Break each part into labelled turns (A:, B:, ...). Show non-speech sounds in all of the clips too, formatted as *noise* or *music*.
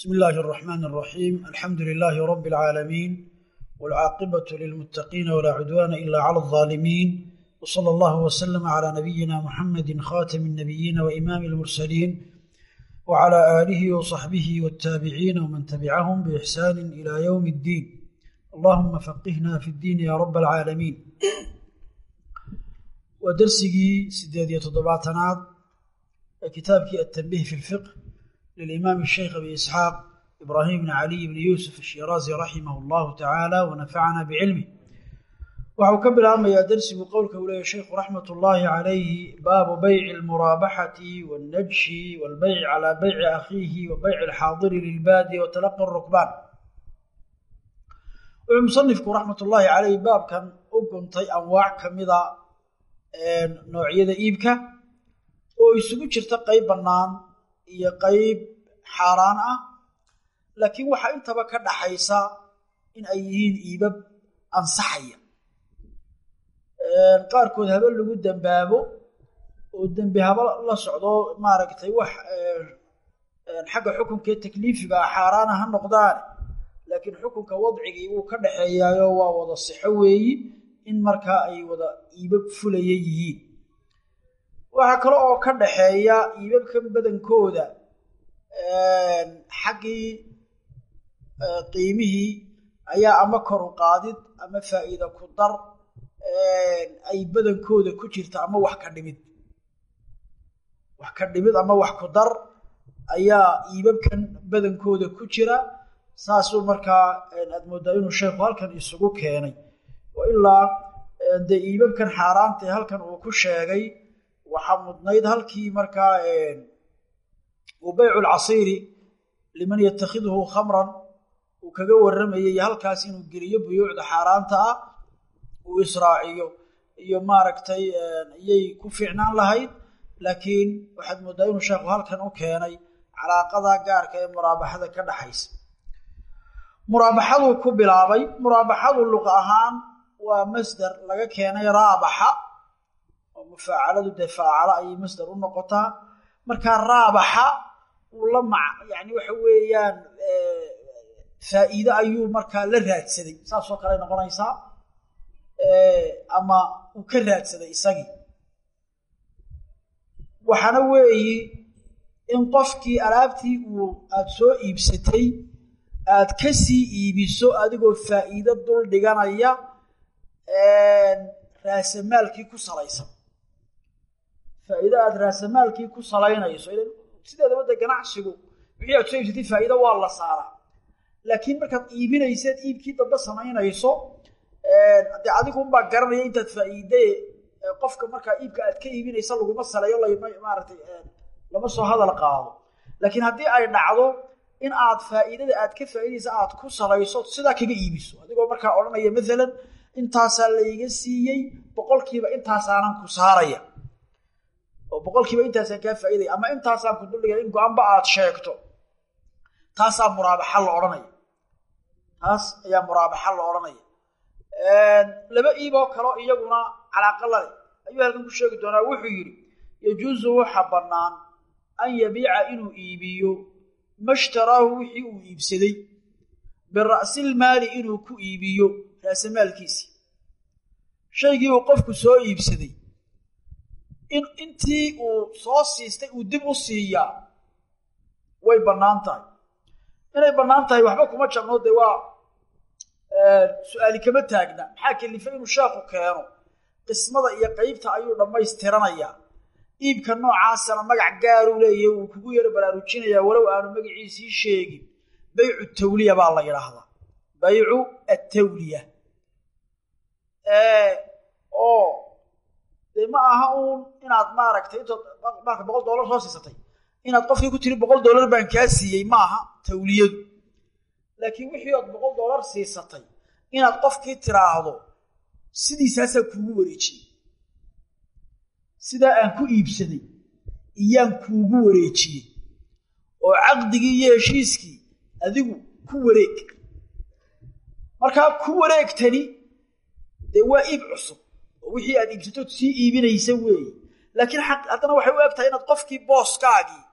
A: بسم الله الرحمن الرحيم الحمد لله رب العالمين والعاقبة للمتقين ولا عدوان إلا على الظالمين وصلى الله وسلم على نبينا محمد خاتم النبيين وإمام المرسلين وعلى آله وصحبه والتابعين ومن تبعهم بإحسان إلى يوم الدين اللهم فقهنا في الدين يا رب العالمين ودرسي سديد يتضبعتناد كتابك التنبيه في الفقه للإمام الشيخ أبي إسحاق إبراهيم بن علي بن يوسف الشيرازي رحمه الله تعالى ونفعنا بعلمه waxau ka bilaabmayaa darsigu qowlka uu leeyahy sheikhu raxmat ullaahi calayhi baabu bayci almuraabaxati wاlnajshi wاlbayci calaa bayci akhiihi wa bayci alxaadiri lilbaadi wa talaqi rukbaan wuxuu musanifku raxmat ullaahi calayhi baabkan u guntay anwaac kamida noocyada iibka oo isugu jirta qeyb bannaan iyo qeyb xaaraan ah laakiin waxaa intaba ka dhaxaysa in ay yihiin iibab ansaxaya. Qaarkood haba lagu dembaabo oo dembi haba la socdo maaragtay wax xagga xukunka takliifiga ah xaaraana ha noqdaane laakiin xukunka wadcigii wuu ka dhaxeeyaayo waa wada sixo weeyi in markaa ay wada iibab fulaya yihiin waxaa kale oo ka dhaxeeya iibabkan badankooda xaggii qiimihii ayaa ama kor u qaadid ama faa'iida ku dar ay badankooda ku jirta ama wax ka dhimid. Wax ka dhimid ama wax ku dar ayaa iibabkan badankooda ku jira saasuu markaa aad moodaa inuu sheekhu halkan isugu keenay. Ilaa dee iibabkan xaaraanta ee halkan uu ku sheegay waxaa mudnayd halkii markaa uu baycu lcasiiri liman yatakhiduhu khamran uu kaga warramayay halkaas inuu geliyo buyuucda xaaraanta ah uu israaciyo. Iyo maaragtay iyay ku fiicnaan lahayd laakiin waxaad mooddaa inuu sheekhu halkan u keenay calaaqada gaarka ee muraabaxada ka dhaxaysa. Muraabaxaduu ku bilaabay. Muraabaxadu luqa ahaan waa masdar laga keenay raabaxa mufaacaladu dee faacalo ayay masdar u noqotaa. Markaa raabaxa uu la mac yani waxa weeyaan faa'iide ayuu markaa la raadsaday. Saasoo kale noqonaysaa ama uu ka raadsaday isagii. Waxaana weeyi in qofkii alaabtii uu aad soo iibsatay aad ka sii iibiso adigoo faa'iido dul dhiganaya raasamaalkii ku salaysan faa'iido aad raasamaalkii ku salaynayso. Sideedaba de ganacsigu wixii aad soo faa'iido waa la saaraa. Laakiin markaad iibinayseed iibkii dambe samaynayso dee adigunbaa garanaya intaad faa'iide qofka markaa iibka aad ka iibinaysa laguma saleeyo lmaaratay lama soo hadal qaado. Laakiin haddii ay dhacdo in aad faa'iidada aad ka faa'iidaysa aad ku salayso sidaa kaga iibiso. Adigoo markaa odhanaya maalan intaasaa layga siiyey boqolkiiba intaasaanan ku saaraya oo boqolkiiba intaasaan kaa faa'iidaya ama intaasaan ku duldhigaya in go'aanba aad sheegto. Taasaa muraabaxa la odhanaya. Taas ayaa muraabaxa la odhanaya. Laba iiboo kaleo iyaguna calaaqa lale ayuu halkan ku sheegi doonaa wuxuu yidhi yajuusu waxa bannaan an yabiica inuu iibiyo mashtaraahu wixii uu iibsaday bira'silmaali inuu ku iibiyo raasamaalkiisii shaygii uu qofku soo iibsaday in intii uu soo siistay uu dib u siiyaa way bannaan tahay. Inay bannaan tahay waxba kuma jabno dee waa su'aali kama taagna. Maxaa kelifay inuu sheekhu keeno? Qismada iyo qeybta ayuu dhammaystiranayaa. Iibka noocaasana magac gaaruu leeyahay uu kugu yaro baraarujinayaa walow aanu magaciisii sheegin. Baycu tawliya baa la yidhaahdaa. Baycu attawliya. Oo dee ma aha uun inaad maaragtay marka boqol dollar soo siisatay. Inaad qofkii ku tiri boqol dollar baan kaa siiyey maaha tawliyadu. Laakiin wixii ood boqol dollar siisatay inaad qofkii tiraahdo sidiisaasaa kuugu wareejiyey. Sidaa aan ku iibsaday iyaan kuugu wareejiyey. Oo caqdigii iyo heshiiskii adigu ku wareeg. Markaa ku wareegtani dee waa iib cusub wixii aad iibsatood sii iibinaysa weeye laakiin haddana waxay u eg tahay inaad qofkii booskaagii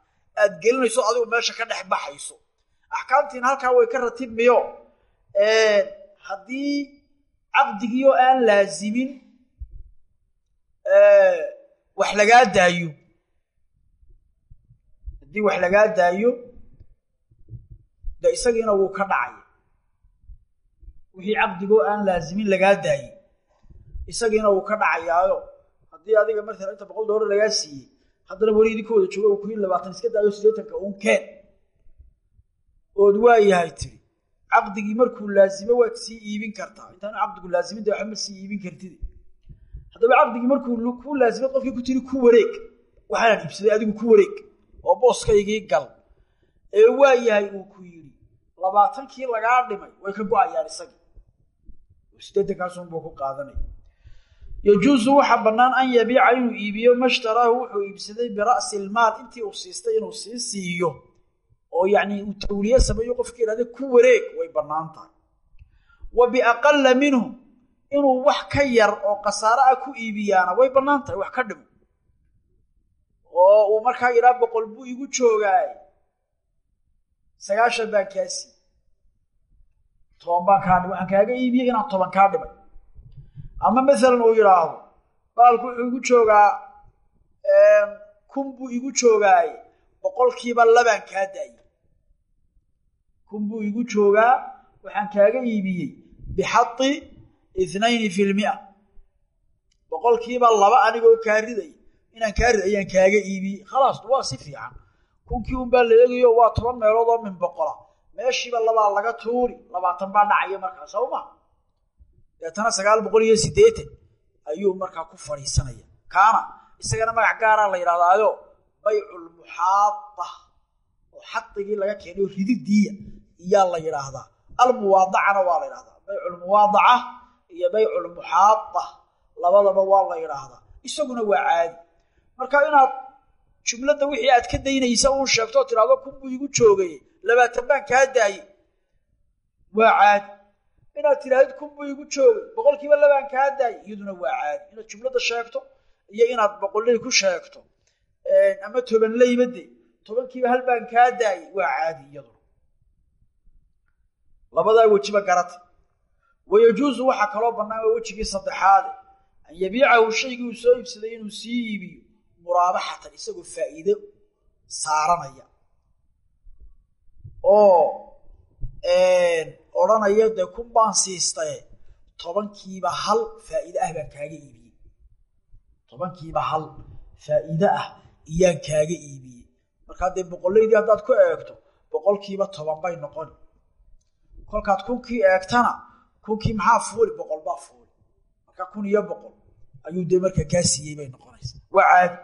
A: aad gelinayso adigu meesha ka dhex baxayso. Axkaamtiina halkaa way ka ratibmiyo haddii caqdigiioo aan laazimin wax lagaa daayo. Haddii wax lagaa daayo de isagiina wuu ka dhacaya wixii caqdigoo aan laazimin lagaa daayey isagiina wuu ka dhacayaayo haddii adiga maalan inta boqol doolar lagaa siiyey haddana weli idinka wada jooga uu ku yii labaatan iska daayo siddeetanka uun keen. Ood waa yahay tiri caqdigii markuu laazimo waad sii iibin kartaa. Intaanu caqdigu laazimin de waxba ma sii iibin kartid haddaba caqdigii markuu ku laazimay qofkii ku tiri ku wareeg waxaanaan iibsaday adigu ku wareeg oo booskaygii gal. Ee waa yahay uu ku yidhi labaatankii lagaa dhimay way ka go'ayaan isagii. Siddeetankaasunbuu ku qaadanaya yajuusu waxaa bannaan an yabiica inuu iibiyo mashtaraahu wuxuu iibsaday bira'si ilmaal intii uu siistay inuu sii siiyo oo yacni uu tawliye sameeyo qofkii idhahda ku wareeg way bannaan tahay. Wa biaqala minhu inuu wax ka yar oo khasaare ah ku iibiyaana way bannaan tahay wax ka dhimo oo uu markaa yidhaha boqol buu igu joogaay sagaashan baan kaa siiyey toban baan kaa dhimay waxaan kaaga iibiyey inaan toban kaa dhimay ama masalan uu yidhaahdo baalku wuxuu igu joogaa kun buu igu joogaaye boqolkiiba labaan kaa daayey kun buu igu joogaa waxaan kaaga iibiyey bixadi ithnayni fi lmia boqolkiiba laba anigoo kaa riday inaan kaa rid ayaan kaaga iibiyey khalaas waa si fiican. Kunkii unbaa la eegayo waa toban meelood oo min boqola. Meeshiiba labaa laga tuuri labaatan baa dhacaya markaa sawma deetana sagaal boqol iyo siddeetan ayuu markaa ku fadhiisanaya. Kaana isagana magac gaaraa la yidhahdaayo bayculmuxaada oo xaqigii laga keenayo rididiiya iyaa la yidhaahdaa. Almuwaadacana waa la yidhahdaa bayculmuwaadaca iyo bayculmuxaada labadaba waa la yidhaahdaa. Isaguna waa caadi. Marka inaad jumladda wixii aad ka daynaysa uun sheegto oo tidhahdo kun buu igu joogay labaatan baan kaa daayey. Waa caadi inaad tidhahdid kun buu igu joogay boqolkiiba labaan kaa daayey iyaduna waa caadi. Inaad jumladda sheegto iyo inaad boqolley ku sheegto ama tobanleyba de tobankiiba hal baan kaa daayey waa caadi iyaduna. Labadaa wejiba garata. Wayajuusu waxaa kaloo bannaan waa wejigii saddexaade an yabiicahu shaygii uu soo iibsaday inuu sii iibiyo muraabaxatan isagoo faa'iido saaranaya. Oo odhanaya dee kun baan siistaye tobankiiba hal faa'iide ah baan kaaga iibiyey. Tobankiiba hal faa'iide ah iyaan kaaga iibiyey. Markaa dee boqollaydii haddaad ku eegto boqolkiiba toban bay noqoni kolkaad kunkii eegtana kunkii maxaa fuuli? Boqol baa fuuli. Marka kun iyo boqol ayuu dee markaa kaa siiyey bay noqonaysaa. Waa caadi.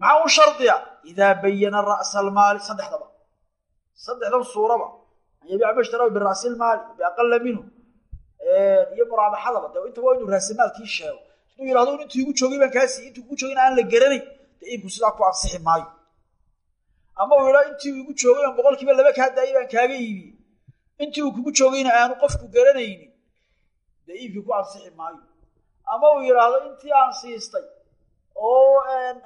A: Maxaa u shardiya? Idaa bayana ra'sa almaali saddexdaba. Saddexdan suuraba an yabiica mashtarahu bira'si ilmaali biaqala minhu. Iyo muraabaxadaba de inta waa inuu raasamaalkii sheego. Haduu yidhahdo intuu igu joogay baan kaa siiyey intuu kugu joogayna aan la garanayn dee iibku sidaa ku ansixi maayo. Ama uu yidhahdo intii igu joogay aan boqolkiiba laba kaa daayay baan kaaga iibiyey intii uu kugu joogayna aanu qofku garanaynin dee iibkii ku ansixi maayo. Ama uu yidhaahdo intii aan siistay oo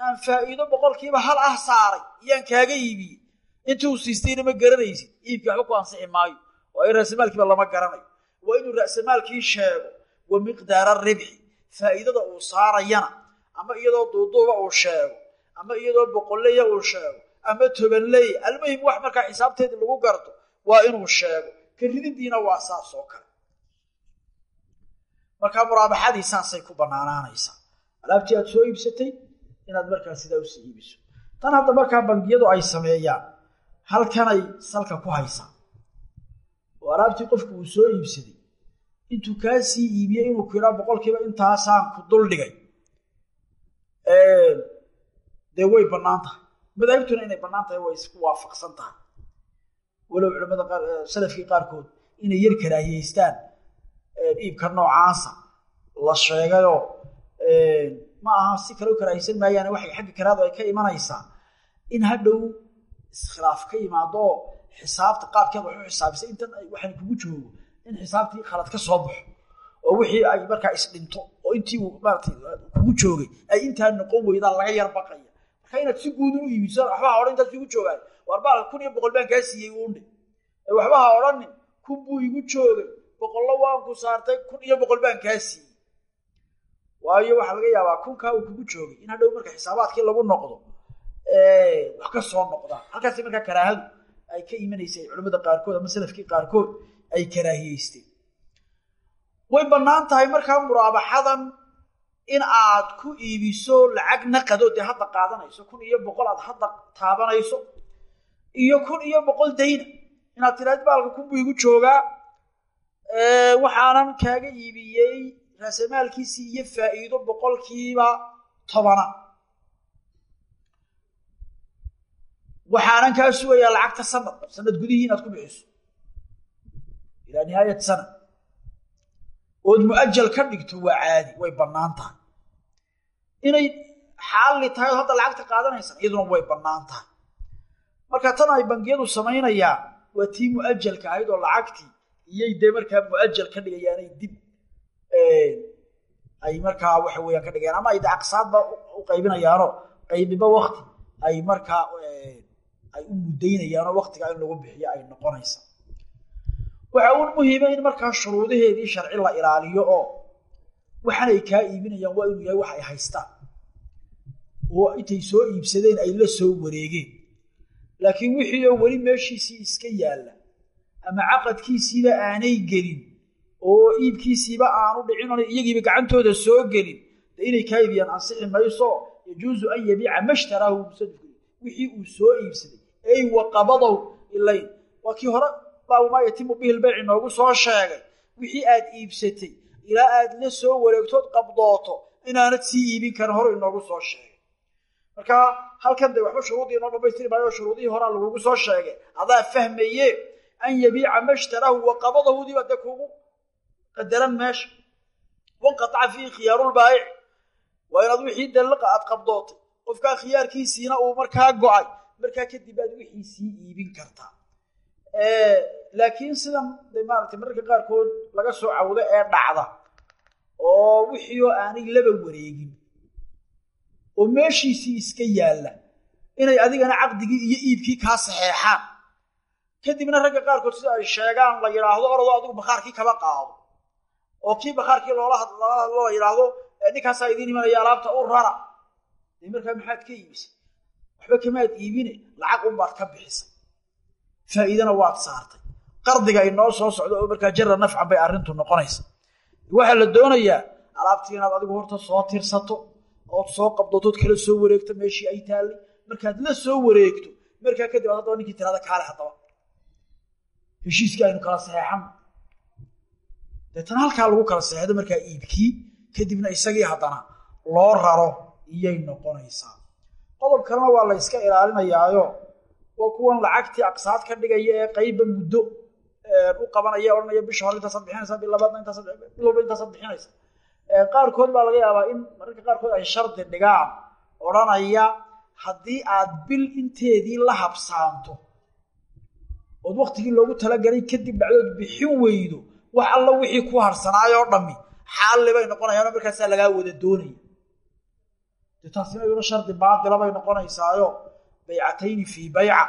A: aan faa'iido boqolkiiba hal ah saaray iyaan kaaga iibiyey intii uu siistayna ma garanaysid? Iibkii waxba ku ansixi maayo. Waayo raasamaalkiiba lama garanayo waa inuu ra'samaalkii sheego wa miqdaara ribxi faa'iidada uu saarayana ama iyadoo duuduuba uu sheego ama iyadoo boqolleya uu sheego ama tobanleya almuhim wax markaa xisaabteedii lagu garto waa inuu sheego. Ka rididiina waa saas oo kale. Markaa muraabaxadii saasay ku bannaanaanaysaa alaabtii aad soo iibsatay inaad markaa sidaa u sii iibiso. Tan hadda markaa bangiyadu ay sameeyaan halkanay salka ku haysaa oo alaabtii qofku uu soo iibsaday. Intuu kaa sii iibiyey inuu ku yidhaa boqolkiiba intaasaan ku dul dhigay. Dee way bannaan tahay. Madaahibtuna inay bannaan tahay way isku waafaqsan tahay. Walow culamada salafkii qaarkood inay yar karaahiyeystaan iibka noocaasa la sheegayoo ma aha si kale u karaahiysan maayaane waxay xagga karaadu ay ka imanaysaa. In hadhow iskhilaaf ka yimaado oo xisaabta qaabkeed wax u xisaabisay intan waxaan kugu joogo in xisaabtii khalad ka soo baxo oo wixii ay markaa isdhinto oo intii maarata kugu joogay ay intaa noqon weydaa laga yar baqaya. Marka inaad si guudun u iibiso waxbaa odhan intaas igu joogaay baal kun iyo boqol baan kaa siiyey uundhe ee waxba ha odhanin kun buu igu joogay. Boqollo waan ku saartay kun iyo boqol baan kaa siiyey. Waayo waxaa laga yaabaa kunkaa uu kugu joogay. In hadhow marka xisaabaadkii lagu noqdo wax ka soo noqdaan. Halkaasi markaa karaahadu ay ka imanaysay culimmada qaarkood ama salafkii qaarkood ay karaahiyeysteen. Way bannaan tahay markaa muraabaxadan in aad ku iibiso lacag naqado dee hadda qaadanayso kun iyo boqol aad hadda taabanayso iyo kun iyo boqol dayna. Inaad tiraad baalka kun buu igu joogaa. Waxaanan kaaga iibiyey raasamaalkiisii iyo faa'iido boqolkiiba tobana waxaanan kaa sugayaa lacagta sanad sanad gudihii inaad ku bixiso ilaa nihaayat sana. Ood mu'ajal ka dhigto waa caadi way bannaan inay xaalli tahay oo hadda lacagta qaadanaysan iyaduna way bannaan marka tan ay bangiyadu samaynayaan waa tii mu'ajalka ahayd oo lacagtii iyay dee markaa mu'ajal ka dhigayaanay dib ay markaa waxa weeyaan ka dhigayaan ama ay de u qaybinayaanoo qaybiba wakti ay markaa ay u muddaynayaanoo waktiga in lagu bixiyo ay noqonaysa. Waxa uun muhiima in markaa shuruudaheedii sharci la ilaaliyo oo waxaanay kaa iibinayaan waa inuu yahay wax ay haystaan oo intay soo iibsadeen ay la soo wareegeen. Laakiin wixii oo weli meeshiisii iska yaalla ama caqadkiisiiba aanay gelin oo iibkiisiiba aanu dhicin oona iyagiiba gacantooda soo gelin de inay kaa iibiyaan ansixi mayso yajuusu an yabiica mashtaraahu musadifku wixii uu soo iibsaday ey waqabadow ilayn waa hore baabu maa yatimu bihi lbayci noogu soo sheegay. Wixii aad iibsatay ilaa aad la soo wareegtood qabdooto inaanad sii iibin karin hore inoogu soo sheegay. Marka halkan de waxba shuruudii inoo dhamaystiri maayo shuruudihii horaa lagugu soo sheegay. Adaa fahmaye an yabiica mashtaraahu waqabadahudiiba dee kugu qadaran meesha. Wanqataca fiihi khiyaarulbaayic waa inaad wixii dallaqa aad qabdootay. Qofkaa khiyaarkiisiina uu markaa go'ay markaa kadib aad wixii sii iibin kartaa laakiin sidan de maaragtay mararka qaarkood laga soo cawdo ee dhacda oo wixii oo aanay laba wareegin oo meeshiisii iska yaalla inay adigana caqdigii iyo iibkii kaa saxeexaan. Kadibna ragga qaarkood sida ay sheegaan la yidhaahdo orodoo adigu bakhaarkii kaba qaado. Oo kii bakhaarkii loola hadlo la yidhaahdo ninkaasaa idiin imanaya alaabta u rara. Markaa maxaad ka iibisay waxba kamaad iibine lacag unbaad ka bixisay. Faa'iidana waad saartay. Qardiga inoo soo socdo oo markaa jara nafcan bay arrintu noqonaysa. Waxaa la doonayaa alaabtii inaad adigu horta soo tirsato ood soo qabdootood kala soo wareegto meeshii ay taallay markaad la soo wareegto markaa kadib aad haddaba ninkii tirada kaale haddaba. Heshiiskii aynu kala saxeexano deetana halkaa lagu kala saxeexdo markaa iibkii kadibna isagii haddana loo raro iyay noqonaysaa qodob kalena waa la yska ilaalinayaayo. Waa kuwan lacagtii aqsaad ka dhigaya ee qayba muddo u qabanaya odhanaya bisha hore intaasaad bixinaysaa bil labaadna intaasaad bil walba intaasaad bixinaysa. Qaarkood baa laga yaabaa in mararka qaarkood ay shardi dhigaan odhanaya haddii aad bil inteedii la habsaanto ood waktigii loogu talagalay kadib dhacdood bixin weydo wax alla wixii ku harsanaayoo dhammi. Xaalli bay noqonayaano markaasaa lagaa wada doonaya de taasina iyaduna shardi baatila noqonaysaayo. Baycatayni fii bayca.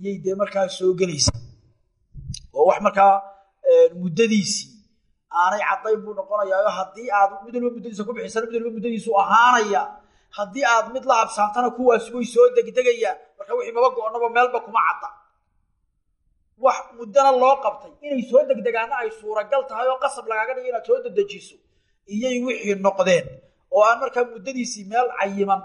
A: Iyay dee markaa soo gelaysaa oo wax markaa muddadiisii. Aanay caddayn buu noqonayaayo. Haddii aad mid walba muddadiisa ku bixisana mid walba muddadiisu ahaanaya. Haddii aad mid la habsaantana kuwaasi way soo degdegayaan marka wixii maba go-onaba meelba kuma cadda. Wax muddana loo qabtay. Inay soo degdegaana ay suuragal tahay oo qasab lagaaga dhiga inaad soo dedejiso. Iyay wixii noqdeen oo aan markaa muddadiisii meel cayiman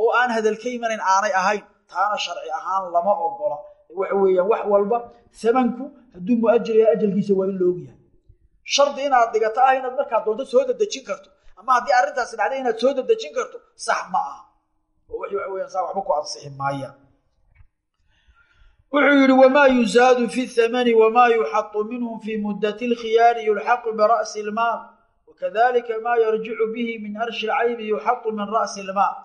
A: oo aan hadal ka imanayn aanay ahayn taana sharci ahaan lama ogola. Waxa weeyaan wax walba samanku hadduu muajal yahay ajalkiisa waa in la ogyahay. Shardi inaad dhigato ah inaad markaa doonto soo dedejin karto ama haddii arrintaasi dhacday inaad soo dedejin karto sax ma aha. Oo waxa weeyaan saa waxba ku ansixi maayaan wuxuu yidhi wamaa yuzaadu fi thamani wamaa yuxatu minhu fi muddati alkhiyaari yulxaqu bira'si ilmaal wakadalika maa yarjicu bihi min arshi lcaybi yuxatu min ra'si ilmaal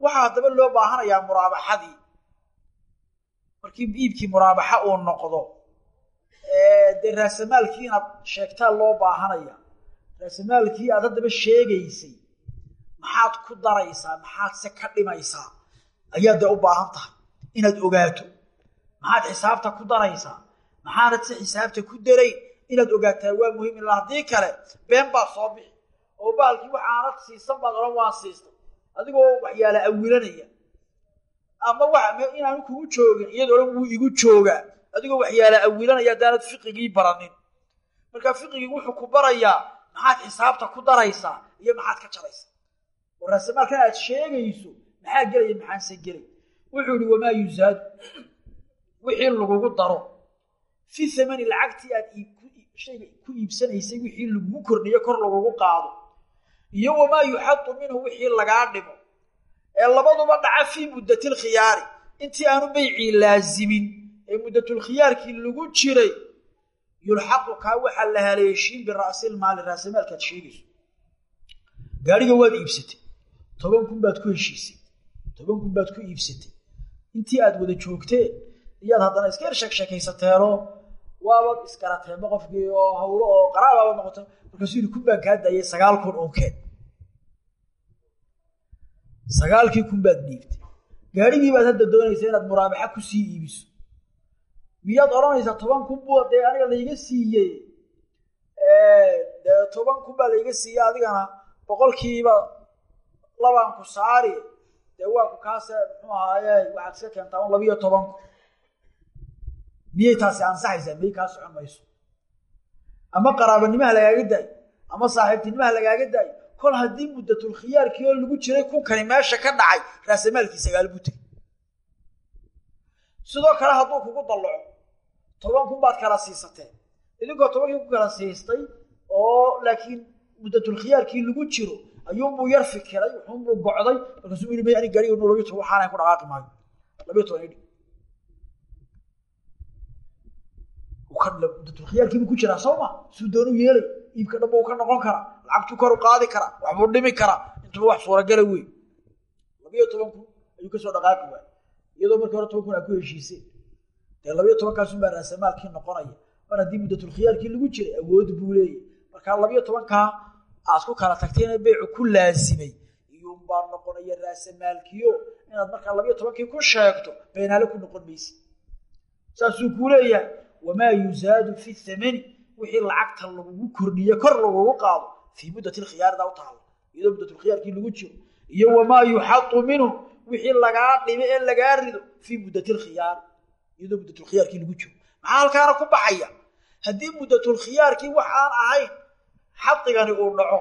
A: waxaa haddaba loo baahanayaa muraabaxadii markii iibkii muraabaxa uu noqdo dee raasamaalkii inaad sheegtaa loo baahanaya raasamaalkii aad haddaba sheegaysay maxaad ku daraysaa maxaad se ka dhimaysaa ayaad dee u baahan tahay inaad ogaato maxaad xisaabta ku daraysaa maxaanad si xisaabta ku darayn inaad ogaataa waa muhiim ilaa haddii kale been baa soo bixi. Oo baalkii waxaanad siisan baad odhan waan siistay. Adigoo waxyaala awilanaya. Ama inaanu kugu joogin iyadoo dhan wuu igu joogaa. Adigoo waxyaala awilanaya haddaanad fiqigii baranin. Marka fiqigii wuxuu ku barayaa maxaad xisaabta ku daraysaa iyo maxaad ka jaraysaa. Oo raasamaalkan aad sheegayso maxaa gelaya maxaanse gelay? Wuxuu yihi wamaa yuzaadu wixii lagugu daro. Fi thamani lacagtii aad shayga ku iibsanaysay wixii lagugu kordhiyo kor lagugu qaado. Iyo wamaa yuxadu minhu wixii lagaa dhimo ee labaduba dhaca fii muddatilkhiyaari intii aanu beycii laazimin ee muddatulkhiyaarkii lagu jiray yulxaqu kaa waxaa la haleeshiin bira'silmaali raasamaalkaad sheegayso. Gaariga waad iibsatay. Toban kun baad ku heshiisay. Toban kun baad ku iibsatay. Intii aad wada joogteen iyaad haddana iska yar sheeksheekaysateeno waabaad iskarateenba qofkii oo hawlo oo qaraabaaba noqoto markaasuu yidhi kun baan kaa daayay sagaal kun oo keen. Sagaalkii kun baad dhiibtay. Gaarigii baad hadda doonaysa inaad muraabaxa ku sii iibiso. Miyaad odhanaysaa toban kun buu dee aniga layga siiyey. Dee toban kun baa layga siiyey adigana boqolkiiba labaan ku saari. Dee waa ku kaase muxuu ahaaye waxaad iska keentaa un labiyo toban kun miyay taasi ansaxaysaa miyay kaa socon mayso. Ama qaraabanimaha lagaaga daayo ama saaxiibtinimaha lagaaga daayo kol haddii muddatulkhiyaarkii oo lagu jiray kunkani meesha ka dhacay raasamaalkii sagaal buu tegey. Sidoo kale hadduu kugu dallaco toban kun baad kala siisateen idinkoo tobankii ku kala siistay oo laakiin muddatulkhiyaarkii lagu jiro ayuunbuu yar fikiray wuxuunbuu gocday markaasuu yii may anig gaariga nu labiyo toban waxaana ku dhaqaaqi maayo. Labiyo toban idhi muddatulkhiyaarkiibuu ku jiraa soo ma? Suu doonu yeelay iibka dhan buu ka noqon karaa lacagtuu koru qaadi karaa waxbuu dhimi karaa intuba wax suuragala wey labiyo toban kun ayuu ka soo dhaqaaqi waay iyadoo markii hore toban kun aa ku heshiiseen dee labiyo tobankaasunbaa raasamaalkii noqonaya. Mar haddii muddatulkhiyaarkii lagu jiray awood buu leeyahy markaa labiyo tobankaa aad ku kala tagtayna beycu ku laasimay iyuunbaa noqonaya raasamaalkiyo inaad markaa labiyo tobankii ku sheegto beenaale ku noqon maysa saasuu kuu leeyahay wamaa yuzaadu fi thamani wixii lacagta lagugu kordhiye kor lagugu qaado fii muddati lkhiyaarida u taalo iyadoo muddatulkhiyaarkii lagu jiro iyo wamaa yuxadu minhu wixii lagaa dhime ee lagaa rido fii muddati lkhiyaari iyadoo muddatulkhiyaarkii lagu jiro maxaa halkaana ku baxaya haddii muddatulkhiyaarkii wax aan ahayn xadigani uu dhaco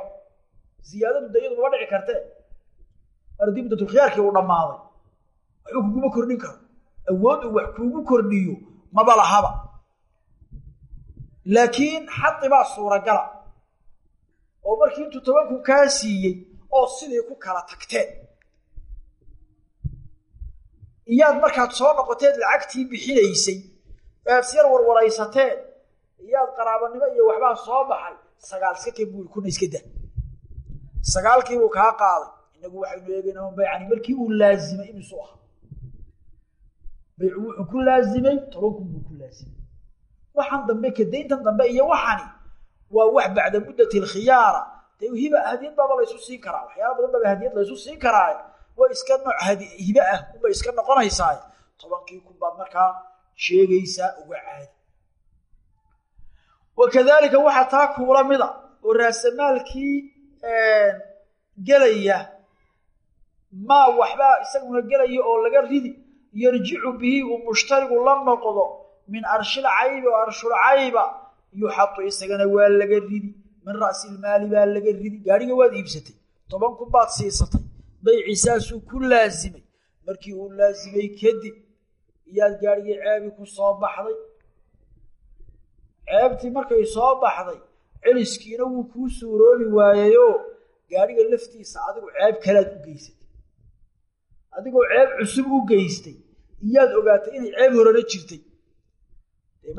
A: ziyaadadu dayadu mama dhici kartee mar haddii muddatulkhiyaarkii uu dhammaaday waxuu kuguma kordhin karo awood uu wax kuugu kordhiyo maba lahaba laakiin xadi baa suuragala. Oo markii intuu tobanku kaa siiyey oo sidii ku kala tagteen. Iyaad markaad soo noqoteed lacagtii bixinaysay ead syar warwaraysateen iyaad qaraabanimo iyo waxbaa soo baxay sagaal iska keen buu kuna iska da sagaalkiibuu kaa qaaday. Inagu waxaynu eegaynaa baycani markii uu laazimay imisuu aha baycu wuxuu ku laazimay toban kun buu ku laazimay waxaan dambe kadayntan dambe iyo waxani waa wax bacda muddati alkhiyaara. Dee hiba hadiyad baaba laysu siin karaa. Waxyaala badan baaba hadiyad laysu siin karaa way iska nooc hibe ah unbay iska noqonaysaa tobankii kun baad markaa sheegaysaa uga caadi. Wakadalika waxaa taa kuula mida oo raasamaalkii gelaya. Maa waxbaa isaguna gelaya oo laga ridi. Yarjicu bihi uu mushtarigu la noqdo min arshil caybi oo arshul cayba yuxadu isagana waa laga ridi min ra'silmaali baa laga ridi gaadhiga waad iibsatay toban kun baad siisatay bayci saasuu ku laasimay markii uu laasimay kadib iyaad gaadhigii ceebi ku soo baxday. Ceebtii markay soo baxday celiskiina wuu kuu suuroobi waayeyoo gaadhiga laftiisa adigu ceeb kalaad u geysatay. Adigoo ceeb cusub u geystay. Iyaad ogaatay inay ceeb horena jirtay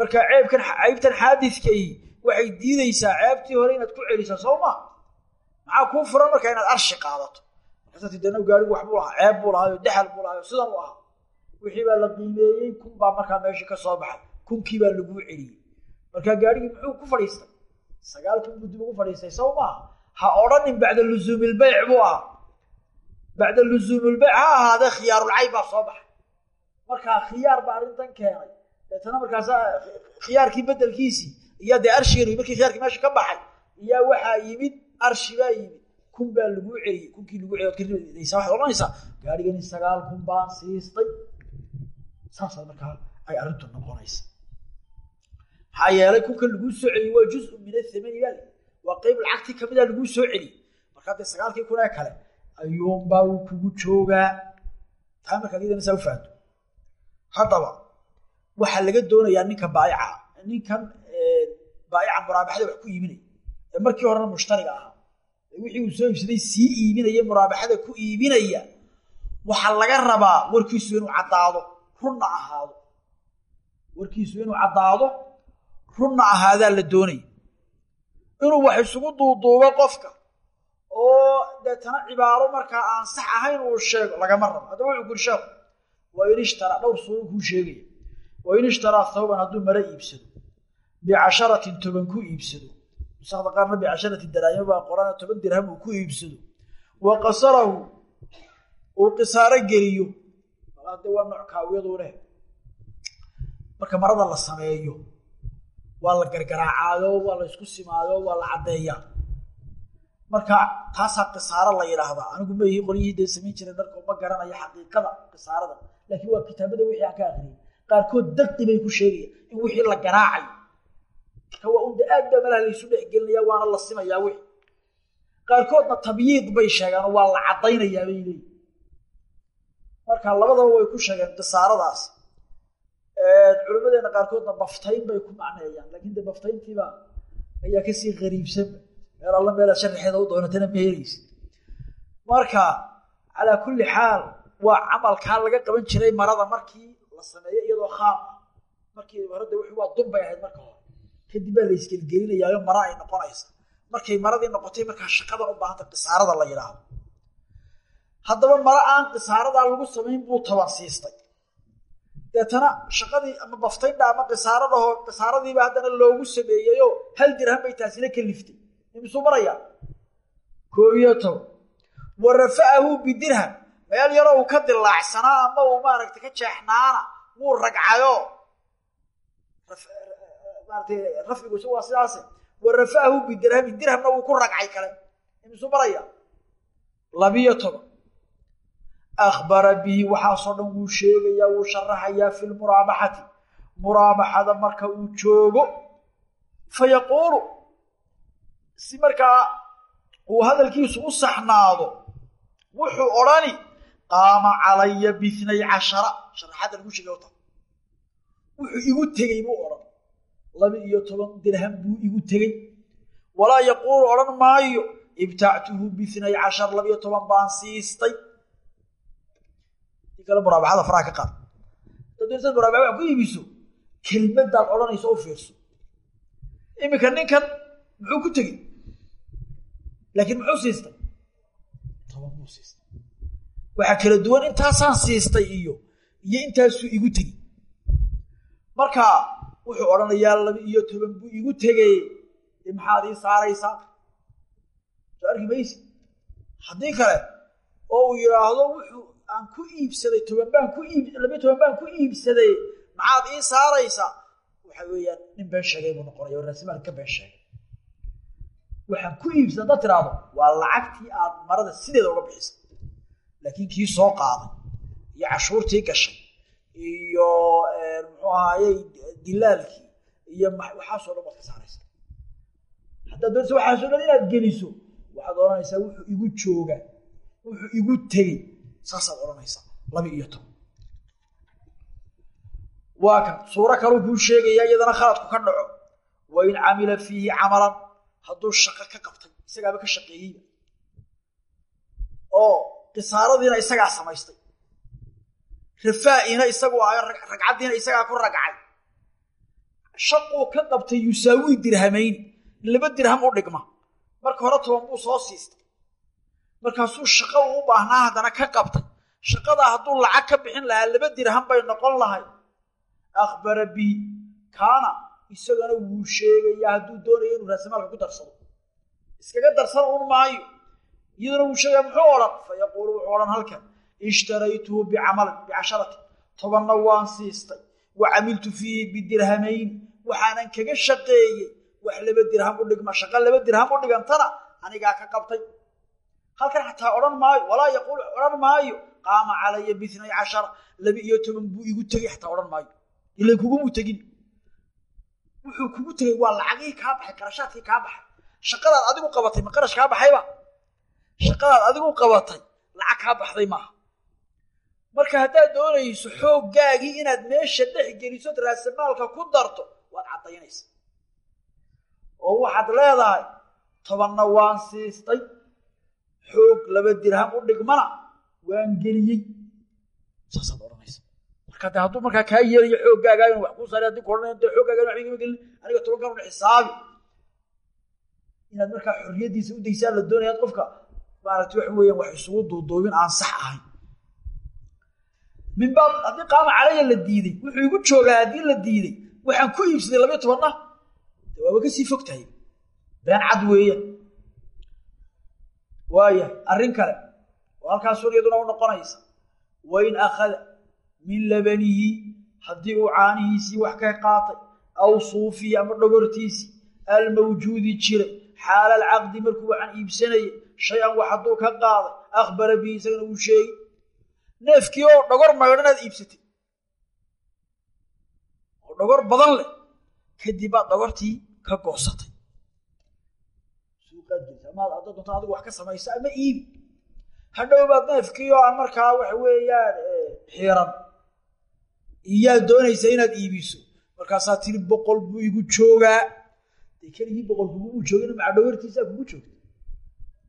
A: markaa ceebkan ceybtan xaadidkay waxay diidaysaa ceebtii hore inaad ku celisaa soo ma? Maxaa kuu furan markaa inaad arshi qaadato? Markaasati dana gaarigu waxbuu lahaa ceeb buu lahaayo daxal buu lahaayo sidan u ahaa. Wixii baa la qiimeeyey kun baa markaa meeshii ka soo baxay. Kunkii baa laguu celiyey. Markaa gaarigii muxuu ku fadhiistay? Sagaal kun buu dib ugu fadhiistay sow ha odhanin bacda luzuumilbeyc buu ahaa. Bacda luzuumilbeyc ha ahaadee khiyaarulcayb baa soo baxay. Markaa khiyaar baa arrintan keenay deetana markaasa khiyaarkii bedelkiisii iyaa dee arshigan markii khiyaarkii meesha ka baxay iyaa waxaa yimid arshi yimid. Kun baa laguu celiyey kunkii lagu celiy waxaad odhanaysaa gaarigani sagaal kun baan siistay. Saasaa markaa ay arrintu noqonaysa. Maxaa yeelay kunka laguu soo celiyey waa juz min athamani baa waa qeyb lacagtii kamida laguu soo celiyey. Markaa dee sagaalkii kun ee kale ayuunbaa uu kugu joogaa. Taa markaad iyadana u fahanto haddaba waxaa laga doonayaa ninka baaica ninkan baaica muraabaxada wax ku iibinaya markii horena mushtariga ahaa wixii uu soo iibsaday sii iibinaya muraabaxada ku iibinaya waxaa laga rabaa warkiisu inuu caddaado runna ahaado. Warkiisu inuu caddaado runna ahaadaa la doonaya inuu wax isugu duuduubo qofka oo deetana cibaaro markaa aan sax ahayn uu sheego lagama rabo. Haddaba wuxuu kuri sheeko waa in ishtaraa dhowr suuro kuu sheegaya waa in ishtaraa thawban hadduu mare iibsado. Bicasharatin toban ku iibsado. Nusakda qaarna bicasharati daraahimo baa qorana toban dirham uu ku iibsado. Wa qasarahu uu qisaaro geliyo. De waa nooc kaawiyadune marka marada la sameeyo waa la gargaraacaayo waa la isku simaayo waa la caddeeyaa marka taasaa qisaaro la yidhaahdaa. Anigu ma ihi qolyihii dee samayn jiray dharko ma garanayo xaqiiqada qisaarada. Laakiin waa kitaabada wixii aan ka akriyay qaarkood daqdi bay ku sheegaya in wixii la garaacayo marka unda aad baa malaha laysu dhexgelinaya waana la simayaa wixii. Qaarkoodna tabyiid bay sheegaan oo waa la caddaynayaa bay leeyihiin marka labadaba way ku sheegeen qisaaradaas culimmadeena qaarkoodna baftayn bay ku macneeyaan laakiin de baftayntiiba ayaa ka sii qariibsanba meel alla meelaad sharaxeeda u doonatana ma helaysid. Marka calaa kulli xaal waa camalkaa laga qaban jiray marada markii la sameeyo ah markii wixii waa dun ahayd marka hore. Kadib baa la isgelgelinayaayo mara ay noqonaysa. Markay maradii noqotay markaa shaqadan u baahanta qisaarada la yidhaahdo haddaba mara aan qisaaradaa lagu samayn buu taban siistay. Deetana shaqadii ama baftaydha ama qisaaradao qisaaradiiba haddana loogu sameeyeyo hal dirham bay taasina ka liftay. Imisuu marayaa? Koob iyo toban wa rafa'ahu bidirham meel yaroo uu ka dilaacsanaa ama uu maaragtay ka jeexnaana wuu ragcayo maarata rafcigus waa sidaase wa rafa'ahu bidirhamin dirhamna wuu ku ragcay kale. Imisuu marayaa labiyo toban akhbara bihi waxaasoo dhan wuu sheegayaa wuu sharaxayaa fi lmuraabaxati muraabaxada marka uu joogo fa yaquulu. Si markaa uu hadalkiisu u saxnaado wuxuu odhani qaama calaya biitnay cashara. Sharaxaadda lagu sheegay ta wuxuu igu tegey buu odhan. Laba iyo toban dirham buu igu tegey walaa yaquulu odhan maayo ibtactuhu biitnay cashar laba toban baan siistay. Kale muraabaxada faraha ka qaad. Dad muraabaxa wax ku iibiso kelmadaad odhanayso u fiirso. Iminka ninkan muxuu ku tegey laakiin muxuu siistay? Toban buu siistay waxaa kala duwan intaasaan siistay iyo iyo intaasuu igu tegey marka wuxuu odhanayaa laba iyo toban buu igu tegey. Maxaad ii saaraysaa soo arki maysi haddii kale oo uu yidhaahdo wuxuu aan ku iibsaday toban baan ku iib toban baan ku iibsaday. Maxaad ii saaraysaa waxa weeyaan nin been sheegay buu noqonaya oo raasimaal ka been sheegay. Waxaan ku iibsada haddaad tiraahdo waa lacagtii aad marada sideeda uga bixisay laakiin kii soo qaaday iyo cashuurtii gashay iyo muxuu ahaayey dilaalkii iyo waxaasoo dhan baad ka saaraysa. Haddaad doonaysa waxaasoo dhan inaad geliso waxaad odhanaysaa wuxuu igu joogaa wuxuu igu tegey saasaad odhanaysaa laba iyo toban. Waa kan suuro kaluu kuu sheegayaa iyadana khaladku ka dhaco. Wa in camila fiihi camalan hadduu shaqo ka qabtay isagaaba ka shaqeeyeyba oo kisaaradiina isagaa samaystay. Rafaa'iina isagu ahayo ragcaddiina isagaa ku ragcay. Shaquu ka qabtay yusaawii dirhamayni laba dirham u dhigma. Marka hore toban buu soo siistay. Markaasuu shaqo u baahnaa haddana ka qabtay. Shaqadaa hadduu lacag ka bixin lahaa laba dirham bay noqon lahay akhbara bihi kaana isagana wuu sheegayaa hadduu doonaya inuu raasamaalka ku darsado. Iskaga darsan un maayo iyaduna wuu sheegaya muxuu odhan? Fa yaquulu wuxuu odhan halkan ishtaraytuhu bicamalin bicasharati tobanna waan siistay. Wa camiltu fiihi bidirhamayn. Waxaanan kaga shaqeeyey. Wax laba dirham u dhigma shaqo laba dirham u dhigantana anigaa ka qabtay. Halkan xataa odhan maayo walaa yaquul odhan maayo qaama calaya biitnay cashara. Laba iyo toban buu igu tegey xataa odhan maayo. Ila kugumu tegin. Wuxuu kugu tegey waa lacagihii kaa baxay qarashaadkii kaa adigu qabatay ma kaa baxayba shaqadaad adigu qabatay lacag kaa baxday maaha. Marka haddaad doonayso xooggaagii inaad meesha dhex gelisod raasamaalka ku darto waad caddaynaysa. Oo waxaad leedahay tobanna waan siistay xoog laba dirham u dhigmana waan geliyey. Saasaad odhanaysa. Marka de hadduu markaa kaa yeelayo xooggaagaa inu wax kuu saari haddii ku odhanaya de xooggaaga inu waxbigama gelin aniga tobankan una xisaabi. Inaad markaa xorriyaddiisa u daysaan la doonayaad qofka maaragta waxa weeyaan wax isugu duuduubin aan sax ahayn min baab haddii qaama calaya la diiday wuxuu igu joogaa haddii la diiday waxaan ku iibsaday labayo tobanna de waaba ka sii fog tahay been cad weeya waaya arrin kale oo halkaas suryaduna u noqonaysa wain akhada min labanihi haddii uu caanihiisii wax ka qaatay aw suufihi ama dhogortiisii almawjuudi jiray xaala alcaqdi markuu waxaan iibsanayay shay-an wax hadduu ka qaaday akhbara bihi isagana uu sheegi neefkii oo dhogor maydhanaad iibsatay oo dhogor badan leh kadib baad dhogortii ka goosatay. Suuqaad gelisa amaad adda doonta adigu wax ka samaysa ama iibi. Hadhow baad neefkii oo aan markaa waxa weeyaan xiran iyaad doonaysa inaad iibiso. Markaasaa tiri boqol buu igu joogaa. Dee keligii boqol kugumu joogin maca dhogortiisaa kugu joogta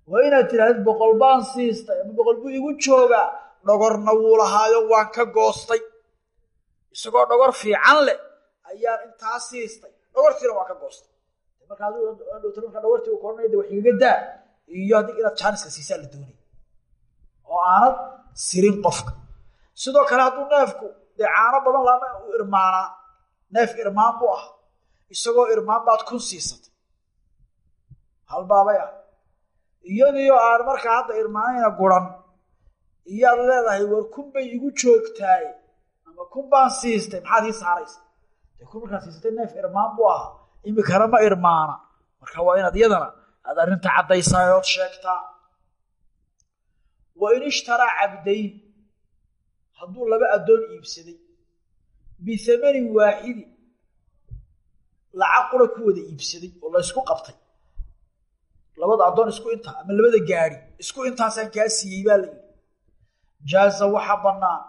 A: waa inaad tirahdid boqol baan siistay boqol buu igu joogaa dhogorna wuu lahaayo waan ka goostay. Isagoo dhogor fiican leh ayaan intaa siistay. Dhogortiina waan ka goostay. Markaa marka dhogortii u koranaya de wax igaga daa. Iyo haddii inaad jaaniska siisaa la doonay. Oo aanad sirin qofka. Sidoo kale hadduu neefku dee caano badan lama u irmaanaa. Neef irmaan buu ah isagoo irmaan baad kun siisatay. Halbaabay ah iyadiio aan markaa hadda irmaanayna guran iyaad leedahay war kun bay igu joogtaay ama kun baan siistay. Maxaad ii saaraysa kun markaad siisatay neef irmaan buu ahaa. Imikana ma irmaana. Marka waa inaad iyadana aad arrinta caddaysaa ood sheegtaa. Wa in ishtaraa cabdayn. Hadduu laba addoon iibsaday. Biamanin waaxidin lacag qura ku wada iibsaday oo la ysku qabtay labada addoon isku intaa ama labada gaadi isku intaasaan kaa siiyey baa la yidhi. Jaaza waxa bannaan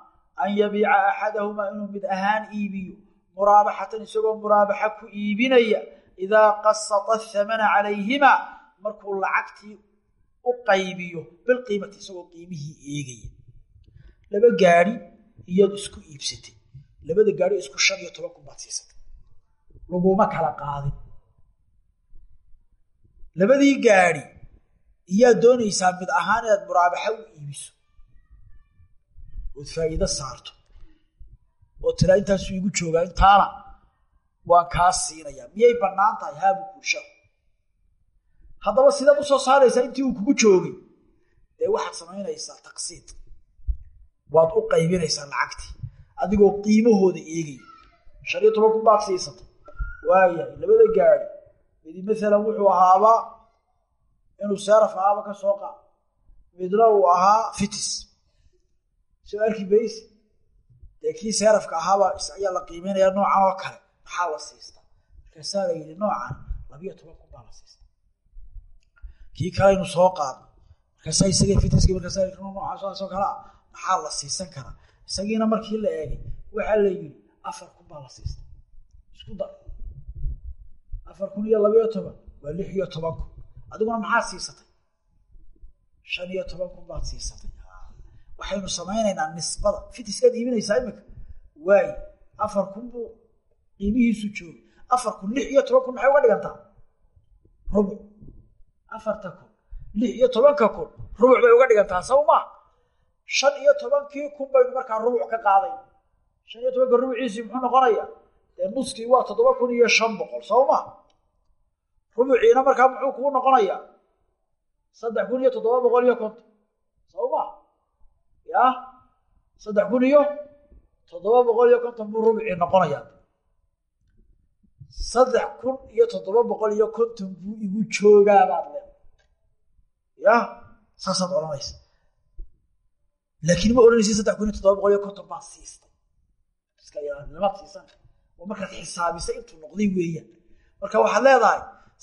A: an yabiica axadahumaa inuu mid ahaan iibiyo. Muraabaxatan isagoo muraabaxa ku iibinaya idaa qasata athamana calayhimaa markuu lacagtii u qaybiyo bilqiimati isagoo qiimihii eegaya. Laba gaadi iyaad isku iibsatay labada gaadi isku shan iyo toban kun baad siisatay. Laguma kala qaadin labadii gaadi iyaad doonaysaa mid ahaan inaad muraabaxa u iibiso ood faa'iido saarto. Oo tiraa intaasuu igu joogaa intaana waan kaa siinayaa. Miyay bannaan tahay? Haabu kuushahu haddaba sidaad u soo saaraysaa intii uu kugu joogay dee waxaad samaynaysaa taqsiid. Waad u qaybinaysaa lacagtii. Adigoo qiimahooda eegaya shan iyo toban kun baad siisatay waayahay labada gaadi midi maalan wuxuu ahaabaa inuu seeraf ahaaba ka soo qaad midna uu ahaa fitis. Soo arki bayse dee kii seerafka ahaabaa ayaa la qiimeynaya noocan oo kale. Maxaa la siistaa markaasaa la yidhi noocan labiyo toban kun baa la siistaa kii kale inuu soo qaado. Markaasaa isagii fitiski markaasaa noocaasoo kale ah maxaa la siisan karaa? Isagiina markii la eegay waxaa la yidhi afar kun baa la siistaa isku dar afar kun iyo labiyo toban waa lix iyo toban kun. Adiguna maxaa siisatay? Shan iyo toban kun baad siisatay. Waxaynu samaynaynaa nisbada. Fitiskaad iibinaysaa imika waaye afar kun buu qiimihiisu joogay. Afar kun lix iyo toban kun maxay uga dhigantaa? Rubuc. Afarta kun lix iyo tobanka kun rubuc bay uga dhigantaa saw maa shan iyo tobankii kun baynu markaa rubuc ka qaaday. Shan iyo tobanka rubuciisii muxuu noqonayaa dee nuskii waa toddoba kun iyo shan boqol saw maa rubuciina markaa muxuu kuu noqonayaa? Saddex kun iyo toddoba boqol iyo konton saw maa ya? Saddex kun iyo toddoba boqol iyo konton buu rubcii noqonayaa. Saddex kun iyo toddoba boqol iyo konton buu igu joogaa baad leedahay. Ya? Saasaad odhanaysa laakiin ma odhanaysi saddex kun iyo toddoba boqol iyo konton baan siistay. Iska ilaalinimaad siisan oo markaad xisaabisay intuu noqday weeyaan. Marka waxaad leedahay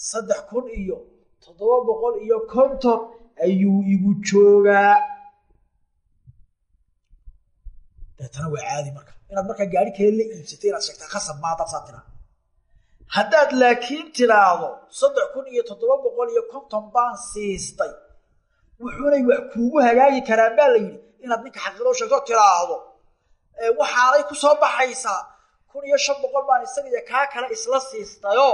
A: saddex kun iyo toddoba boqol iyo konton ayuu igu joogaa. Deetana waa caadi marka. Inaad markaa gaari kale la iibsatay inaad sheegtaa khasab maadaad saa tiraa haddaad laakiin tiraahdo saddex kun iyo toddoba boqol iyo konton baan siistay. Wuxuunay wax kuugu hagaagi karaan baa la yidhi inaad ninka xaqiiqo sheegto tiraahdo. Waxaanay ku soo baxaysaa kun iyo shan boqol baan isaga iyo kaa kale isla siistayo.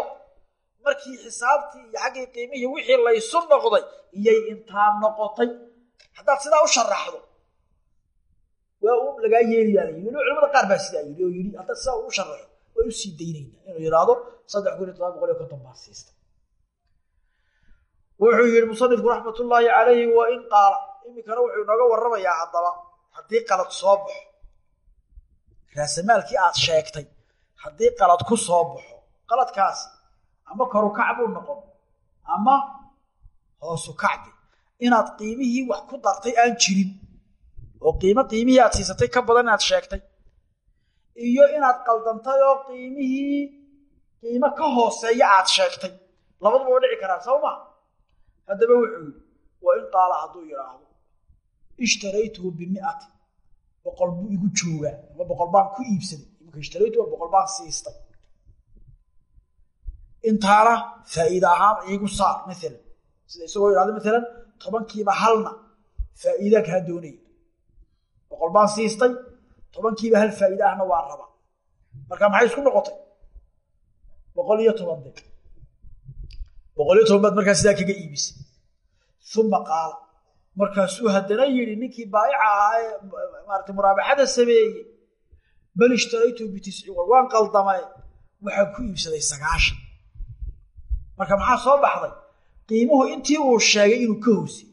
A: Markii xisaabtii iyo xaggii qiimihii wixii laysu noqday iyay intaa noqotay. Haddaad sidaa u sharaxdo waa u lagaa yeeliyaa layii weli culamada qaar baa sidaa yidhi oo yidhi haddaad sidaa u sharaxo waa u sii daynayna. Inuu yidhaahdo saddex kun iyo todoba boqol iyo konton baan siista wuxuu yihi musanifku raxmat ullaahi calayhi wa qaala. Iminkana wuxuu inooga warramayaa haddaba haddii qalad soo baxo raasamaalkii aad sheegtay haddii qalad ku soo baxo qaladkaasi ama koru kac buu noqon ama hoosu kacbi inaad qiimihii wax ku dartay aan jirin oo qiimo qiimihii aad siisatay ka badan inaad sheegtay iyo inaad qaldantay oo qiimihii qiimo ka hooseeya aad sheegtay. Labaduba waa dhici karaan soo ma haddaba wuxuu yidhi wa in qaala hadduu yidhaahdo ishtaraytuhu bimiati boqol buu igu joogaa ama boqol baan ku iibsaday imika ishtaraytuhu boqol baan siistay. Intaana faa'iida ahaan iigu saar maalan sida isagoo yidhahdo maalan tobankiiba halna faa'iida kaa doonaya boqol baan siistay tobankiiba hal faa'iide ahna waa raba marka maxay isku noqotay? Boqol iyo toban de boqol iyo toban baad markaa sidaa kaga iibisay. Uma qaala markaasuu haddana yidhi ninkii baayica ahaa ee maarata muraabaxada sameeyey bal ishtaraytu bitisci war waan qaldamay waxaan ku iibsaday sagaashan. Marka maxaa soo baxday? Qiimuhu intii uu sheegay inuu ka hoosey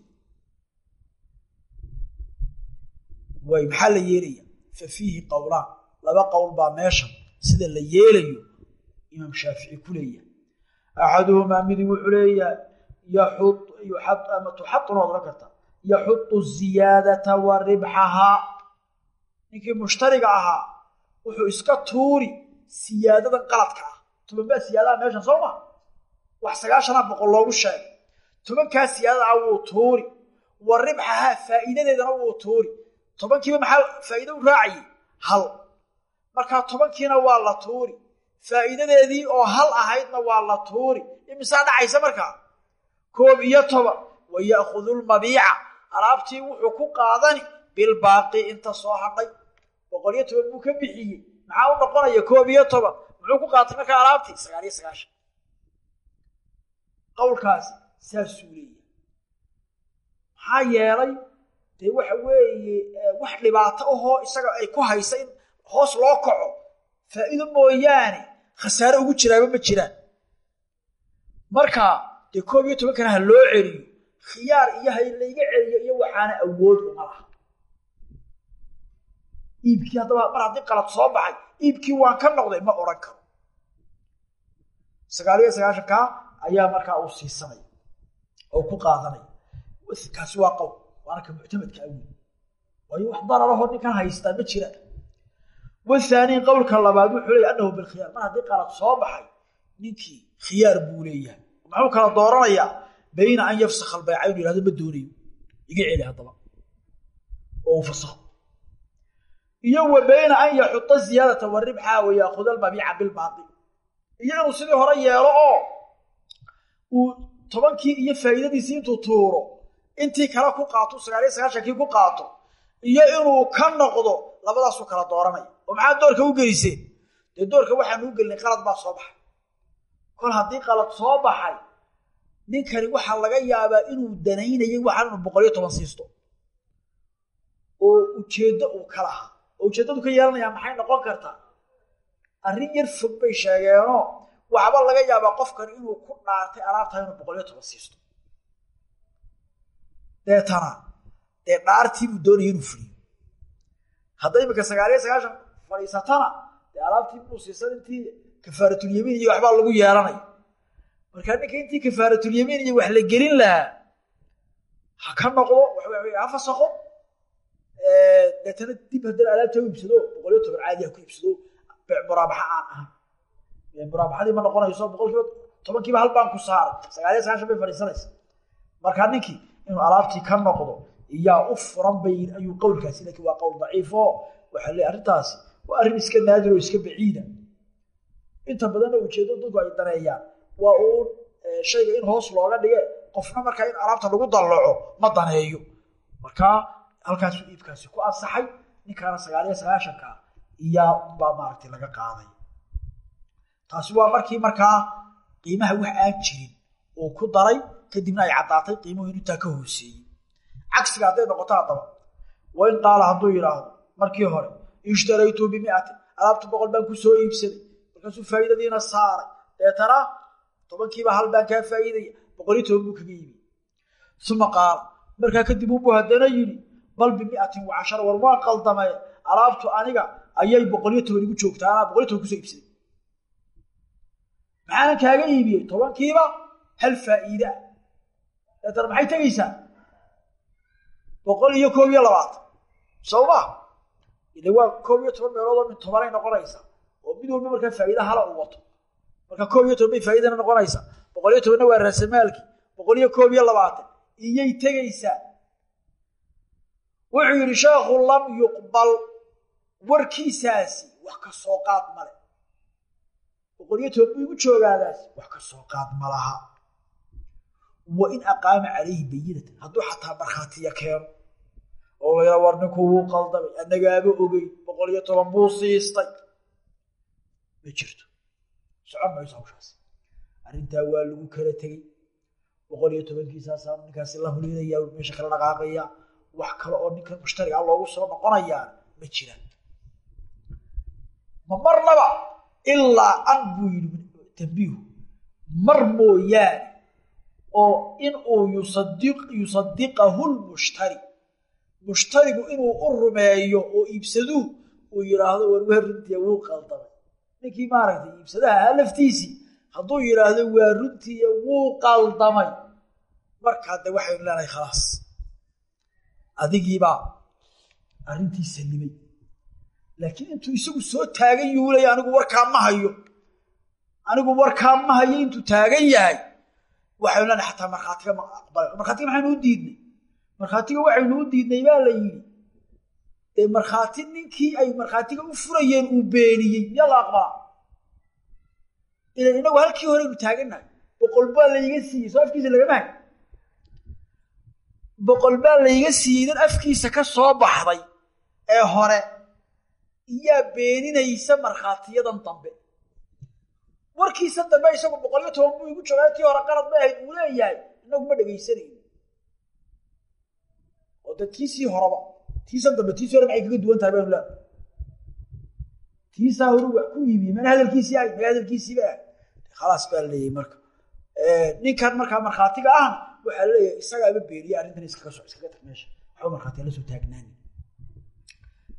A: way maxaa la yeelaya fa fiihi qowlaan laba qowl baa meesha sida la yeelayo imaam shaafici ku leeyahay. Axaduhumaa midi wuxuu leeyahay yaxud ama tuxadun odhan kartaa yaxudu ziyaadata wa ribxahaa ninkii mushtariga ahaa wuxuu iska tuuri siyaadadan qaladka ah toban baa siyaadaha meeshan soo ma wax sagaashanaa boqol loogu sheegay tobankaa siyaadada ah wuu tuuri wa ribxahaa faa'iidadeedana wuu tuuri tobankiiba maxaa faa'iide u raacayay hal markaa tobankiina waa la tuuri faa'iidadeedii oo hal ahaydna waa la tuuri imisaa dhacaysa markaa koob iyo toban wa ya'khudu lmabiica alaabtii wuxuu ku qaadani bilbaaqi inta soo hadhay. Boqol iyo toban buu ka bixiyey. Maxaa u noqonaya koob iyo toban? Muxuu ku qaatay markaa alaabtii? Sagaal iyo sagaashan. Qowlkaasi saasuu leeyahay maxaa yeelay dee waxa weeye wax dhibaato ahoo isaga ay ku haysa in hoos loo kaco. Faa'iido mooyaane khasaare ugu jiraaba ma jiraan. Marka dee koob iyo tobankana ha loo celiyo khiyaar iyo ha layga celiyo iyo waxaana awood uma laha. Iibkii haddaba mar haddii qalad soo baxay iibkii waan ka noqday ma odhan karo. Sagaal iyo sagaashankaa ayaa markaa uu siisanaya oo ku qaadanaya kaasi waa qowl waana ka muctamadka awey waayo wax dararaho ninkan haystaa ma jiraan wathaanii qowlka labaad wuxuu leeyahy annahu bilkhiyaar mar haddii qalad soo baxay ninkii khiyaar buu leeyahay. Muxuu kala dooranayaa bayna an yafsakha albayca inu yihahdo ma doonayo. Iga celi haddaba. Oo uu fasakho. Iyo wa bayna an yaxuda ziyaadata wa ribxa wa yaakuda almabiica bilbaaqi. Iyo inuu sidii hore yeelo oo uu tobankii iyo faa'iidadiisii intuu tuuro intii kale ku qaato sagaal iyo sagaashankii ku qaato iyo inuu ka noqdo labadaasuu kala dooranaya oo maxaa doorka u geliseen? Dee doorka waxaanu u gelinay qalad baa soo baxay. Kol haddii qalad soo baxay ninkani waxaa laga yaabaa inuu danaynayay waxaan inuu boqol iyo toban siisto. Oo ujeeddo uu ka lahaa. Oo ujeeddadu ka yeelanayaa maxay noqon kartaa arrin yar fog bay sheegeenoo waxba laga yaabaa qofkan inuu ku dhaartay alaabtaa inuu boqol iyo toban siisto. Deetana dee dhaartii buu doonaya inuu fuliyo. Hadda imika sagaal iyo sagaashan fadhiisatana dee alaabtii muu siisan intii kafaaratulyamiin iyo waxbaa lagu yeelanaya markaa ninka intii kafaaratulyamiin iyo wax la gelin lahaa ha ka noqdo ha fasako deetana dib haddana alaabta u iibsado boqol iyo toban caadi ha ku iibsado. Muraabaxa aan ahan muraabaxadii ma noqonayso boqolkiiba tobankiiba hal baan ku saaray. Sagaaliya sagaashan bay fadhiisanaysa markaa ninkii inuu alaabtii ka noqdo iyaa u furan bay ayuu qowlkaasi laakiin waa qowl daciif oo waxaa leey arrintaasi waa arrin iska naadir oo iska baciida. Inta badanna ujeedo dadku ay daneeyaan waa uun shayga in hoos looga dhige qofna markaa in alaabta lagu dallaco ma daneeyo. Markaa halkaasuu iibkaasi ku ansaxay ninkaana sagaaliya sagaashanka iyaa unbaa maaragtay laga qaaday. Taasi waa markii markaa qiimaha wax aan jirin uu ku daray kadibna ay caddaatay qiimuhu in intaa ka hooseeyey. Cagsiga hadday noqoto haddaba wain qaala hadduu yidhaahdo markii hore ishtaraytu bimiatin alaabta boqol baan ku soo iibsaday markaasuu faa'iidadiina saaray. Deetana tobankiiba hal baan kaa faa'iidaya boqoliyo toban buu kaga iibiyey uma qaala markaa kadib unbuu haddana yidhi bal bimiatin wa cashara war waa qaldamay. Alaabtu aniga ayay boqoliyo toban igu joogtaa anaa boqoliyo toban ku soo iibsaday. Maxaanan kaaga iibiyey tobankiiba hal faa'iida. Deetana maxay tegaysaa boqol iyo koob iyo labaatan soo ma? Ile waa koob iyo toban meeloodoo min tobanay noqonaysaa oo mid walba markaa faa'iida hala u wato marka koob iyo toban bay faa'iidana noqonaysaa boqol iyo tobanna waa raasamaalkii boqol iyo labaatan iyay tegaysaa wuxuu yidhi sheekhu lam yuqbal. Warkiisaasi wax ka soo qaad male boqol iyo toban buu igu joogaadaas wax ka soo qaad ma laha. Wa in aqaama calayhi bayinatan. Hadduu xataa markhaatiya keeno. Oo layha war ninku wuu qaldamay annagaaba ogey boqol toban buu siistay. Ma jirto socon mayso hawshaas arrintaa waa lagu kala tegey. Boqol iyo tobankiisaasaa ninkaasi la hulinaya meesha kala dhaqaaqaya wax kale oo ninkan mushtariga loogu soo noqonayaan ma jiraan. Ma marnaba ilaa an buu yidhi tambiihu mar mooyaane oo in uu yusadiqahu lmushtari. Mushtarigu inuu u rumeeyo oo iibsaduu uu yidhaahdo warwaa runtiya wuu qaldamay ninkii maaragtay iibsadaha laftiisii. Hadduu yidhaahdo waa runtiiya wuu qaldamay. Markaa de waxaynu leenahay khalaas. Adigiibaa arrintii sallimay laakiin intuu isagu soo taagan yuulaya anigu warkaa ma hayo. Anigu warkaa ma hayo intuu taagan yahay. Waxaynu leenahay xataa markhaatiga ma aqbala markhaatiga maxaynu u diidnay? Markhaatiga waxaynu u diidnay baa la yidhi dee markhaati ninkii ay markhaatiga u furayeen uu beeniyey. Miyaa la aqbalaa ilan inagu halkii horeynu taagannahay boqol baa layga siiyey soo afkiisa lagama hay boqol baa layga siiyey dan afkiisa ka soo baxday ee hore iyaa beeninaysa markhaatiyadan dambe. Warkiisa dambe isagu boqol iyo toban buu igu joogaa tii hore qalad bay ahayd uu leeyahay inagu ma dhegaysanayno oo de tiisii horeba tiisan dambe tiisii hore maxay kaga duwan tahay baynu leedahay tiisaa hore waa ku iibiyey mana hadalkiisii ahayd mana hadalkiisiiba ahayd khalaas baa leeyahay marka. Ninkan markaa markhaatiga ahna waxaa leeyahay isagaaba beeriye arrintan iskaga so iskaga tag meesha. Waxba markhaatiya la soo taagnaani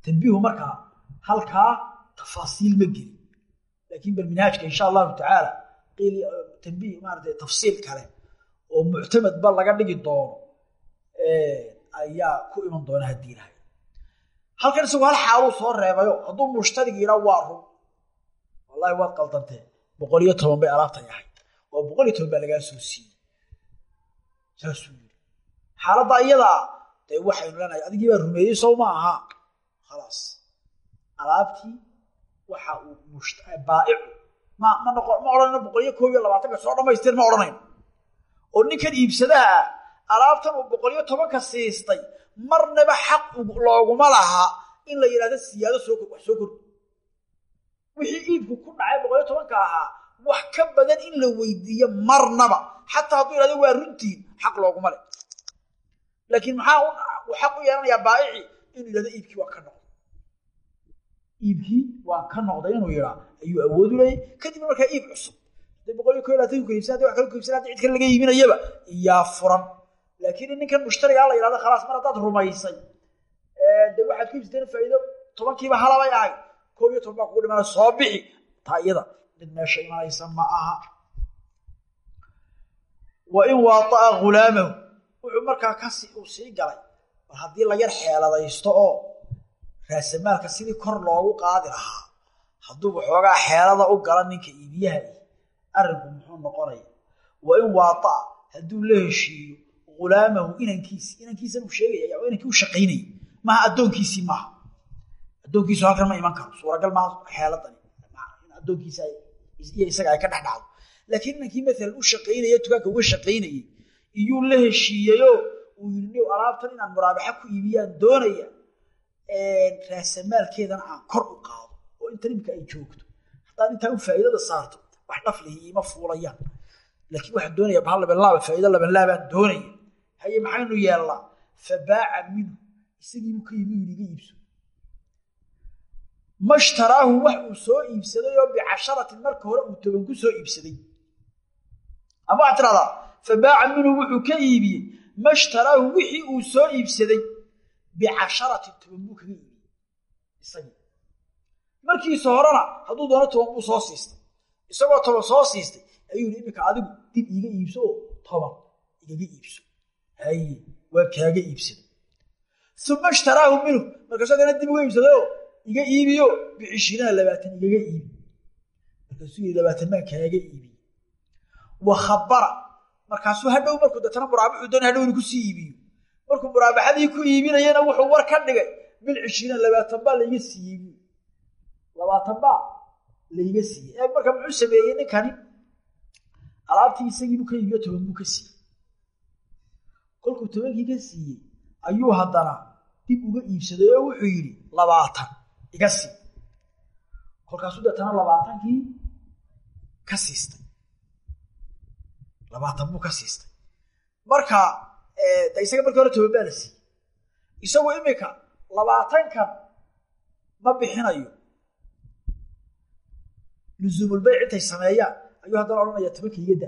A: tambiihu markaa halkaa tafaasiil ma gelin laakiin bal minhaajka insha allahu tacaala qiil tambiih maarata tafsiil kale oo muctamad ba laga dhigi doono ayaa ku iman doona haddii halkan isagu hal xaaluu soo reebayo hadduu mushtarig yidhaa waa run. Wallahi waad qaldantee boqol iyo toban bay alaabtan yahay. Oo boqol iyo toban baa lagaa soo siiyey. Saasuu yidhi. Xaaladda iyadaa dee waxaynu leenahay adigii baa rumeeyey sow ma aha. Khalaas. Alaabtii waxa uu baa'icu ma ma noqo ma odhanayno boqol iyo koob iyo labaatanka soo dhamaystir ma odhanayno oo ninkan iibsadaha ah alaabtan uu boqol iyo tobanka siistay marnaba xaq looguma laha in la yidhahdo siyaado soo kor wax soo kor. Wixii iibku ku dhacay boqol iyo tobanka ahaa wax ka badan in la weydiiyo marnaba. Xataa hadduu yidhahdo waa runtiin xaq looguma leh. Laakiin maxaa xaq u yeelanayaa baa'ici inuu yidhahdo iibkii waa ka noqday. Iibkii waa ka noqday inuu yidhaa ayuu awoodu leeyay. Kadibna markaa iib cusub. Hadday boqol iyo ko labaatan ku iibsan wax kala ku iibsan haddi cid kale laga iibinayaba iyaa furan laakiin in ninkan mushtarigaa la yidhahdo khalaas mar haddaad rumaysay dee waxaad ku iibsateen faa'iido tobankiiba halabay ahayd koob iyo toban baa kugu dhimana soo bixi. Taa iyada mid meesha imanaysa ma aha. Wa in waaطa'a ghulaamahu wuxuu markaa kasi uu sii galay. Bal haddii la yar xeeladaysto oo raasamaalka sidii kor loogu qaadi lahaa hadduu waxoogaa xeelada u gala ninka iibiyaha ih arrinku muxuu noqonaya. Wa in waaطa'a hadduu la heshiiyo ghulaamahu inankiisi inankiisa buu sheegaya waa inankii u shaqaynayay maaha addoonkiisii maaha addoonkiisu halkan ma iman karo suuragal maaha xeeladani addoonkiisa iyo isaga ay ka dhex dhacdo laakiin inankii maalan u shaqaynaya dukaanka uga shaqaynayay iyuu la heshiiyeyo uu yidhi niw alaabtan inaan muraabaxa ku iibiyaan doonaya raasamaalkeedana aan kor u qaado oo intan imika ay joogto haddaad intaa u faa'iidada saarto wax dhaflihi iima fuulayaan laakiin waxaan doonaya bahal labanlaaba haye maxaynu yeelnaa fa baaca minhu. Isagiibuu ka yimi yidhi iga iibso. Mashtaraahu wax uu soo iibsaday oo bicasharatin marka hore uu toban ku soo iibsaday. Ama waxaad tidhahdaa fa baaca minhu wuxuu ka iibiyey. Mashtaraahu wixii uu soo iibsaday bicasharatin toban buu kaga iibiyey. Isagii. Markiisa horena hadduu doono toban buu soo siistay. Isagoo toban soo siistay ayuu yidhi iminka adigu dib iiga iibso oo toban igaga iibso haye waa kaaga iibsaday uma ishtaraahu minhu. Markaasuu adana dib uga iibsadayoo iga iibiyo. Bicishiriina labaatan igaga iibi. Markaasuu yidhi labaatan maan kaaga iibiye. Wa khabara. Markaasuu hadhow markuu deetana muraabaxuu doonay hadhow inu ku sii iibiyo. Markuu muraabaxadii ku iibinayana wuxuu war ka dhigay. Bilcishiriina labaatan baa laiga siiyey labaatan baa laiga siiyey marka muxuu sameeyey ninkani alaabtii isagiibuu ka iibiyo toban buu ka siiyey kolkuu tobankii ka siiyey ayuu haddana dib uga iibsaday oo wuxuu yidhi labaatan iga sii. Kolkaasuu deetana labaatankii ka siistay. Labaatan buu ka siistay. Marka de isaga markii hore toban baa la siiyey. Isagu imika labaatankan ma bixinayo. Lusuumulbayc intay sameeyaan ayuu haddana odhanaya tobanka iga da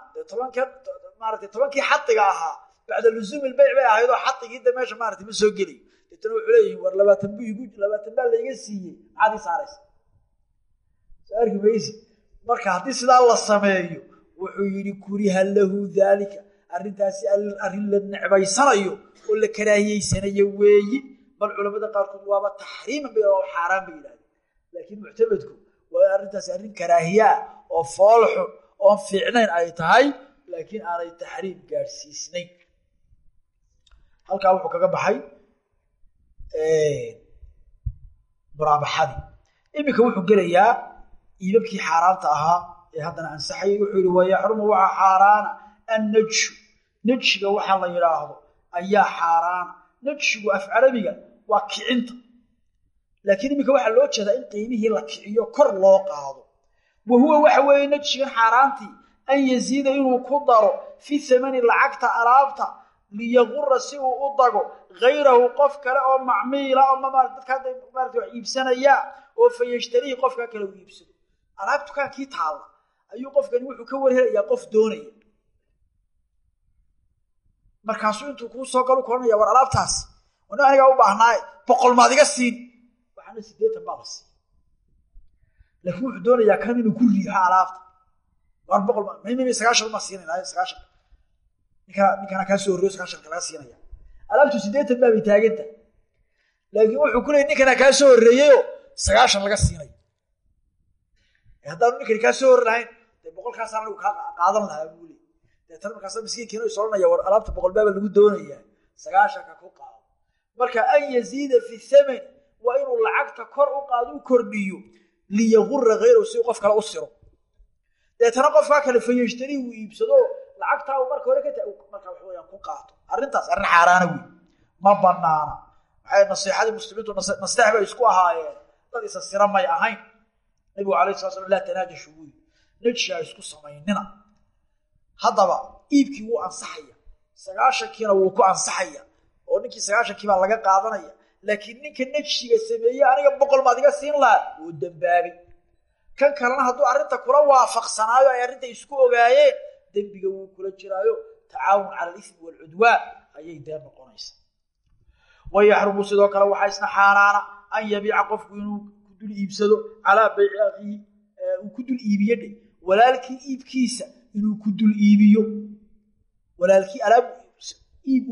A: maarata tobankii xadiga ahaa bacda lusuum ilbayc bay ahaydoo xadigii de meesha maarata ma soo gelayo deetana wuxuu leeyihi war labaatan bu igu labaatan baa laiga siiyey maxaad ii saaraysa? Soo arki maysi marka haddii sidaa la sameeyo wuxuu yidhi kuriha lahu daalika arrintaasi arrin la necbaysanayo oo la karaahiyeysanayo weeyi. Bal culamada qaarkood waaba taxriiman bay xaaraan bay yidhahdeen. Laakiin muctamadku waa arrintaasi arrin karaahiyaa oo foolxun oon fiicnayn ay tahay laakiin aanay taxriim gaadhsiisnayn halkaa wuxuu kaga baxay muraabaxadii iminka wuxuu gelayaa iibabkii xaaraanta ahaa ee haddana ansaxayay wuxuu yihi wayaxrumu waxaa xaaraana annajshu. Najshiga waxaa la yidhaahdo ayaa xaaraana najshigu af carabiga waa kicinta. Laakiin iminka waxaa loo jeedaa in qiimihii la kiciyo kor loo qaado wa huwa waxa weeye najshigan xaaraantii an yaziida inuu ku daro fi thamani lacagta alaabta liyagura si uu u dago hayrahu qof kale oo macmiila oo dadka hadda maarata wax iibsanaya oo fa yashtarihi qofka kale uu iibsado. Alaab dukaankii taalla ayuu qofkani wuxuu ka warhelayaa qof doonaya. Markaasuu intuu kuu soo galu koranaya war alaabtaasi wana anigaa u baahnaaye boqol maad iga siin. Waxaana sideetan baa la siiya laakiin wuxuu doonayaa kan inuu ku riixo alaabta. War boqol mmimi sagaashan ma siinayna sagaashan ninkaa ninkaana kaa soo horreyo sagaashanka laga siinaya alaabtu sideetan baabay taaganta laakiin wuxuu ku leeyay ninkana kaa soo sagaashan laga siinayo. Haddaanu ninkani kaa soo lahayn dee anigu kaa qaadan lahaa buu leey deetana markaasa miskiinkiina is odhanaya war alaabta boqol baaba lagu doonayaa sagaashanka ku qaado. Marka an yaziida fi thamani waa inuu lacagta kor u qaado u kordhiyo liyagura hayrahu si qof kale u siro. Deetana qofkaa kale fayashtari uu iibsado lacagtaa uu marka hore ka ta marka wax weyaan ku qaato. Arrintaas arrin xaaraana wey ma banaana maxay nasiixadii muslimiintu nasteex bay isku ahaayeen. Dad isa sira may ahayn. Nabigu alayh sala slam laa tanaajashu buuyi najshi ha isku samaynina. Haddaba iibkii wuu ansaxaya. Sagaashankiina wuu ku ansaxaya. Oo ninkii sagaashankii baa laga qaadanaya laakiin ninka najshiga sameeye aniga boqol maad iga siin lahaa wuu dambaabay kan kalena hadduu arrinta kula waafaqsanaayo ay arrinta isku ogaayeen dembiga wuu kula jiraayo. Tacaawun cala alismi waalcudwaan ayay dee noqonaysa wayaxrumu sidoo kale waxaa isna xaaraana an yabiica qofku inuu ku dul iibsado calaa bayci akhiihi uu ku dul iibiyo dhe walaalkii iibkiisa inuu ku dul iibiyo. Walaalkii alaab iib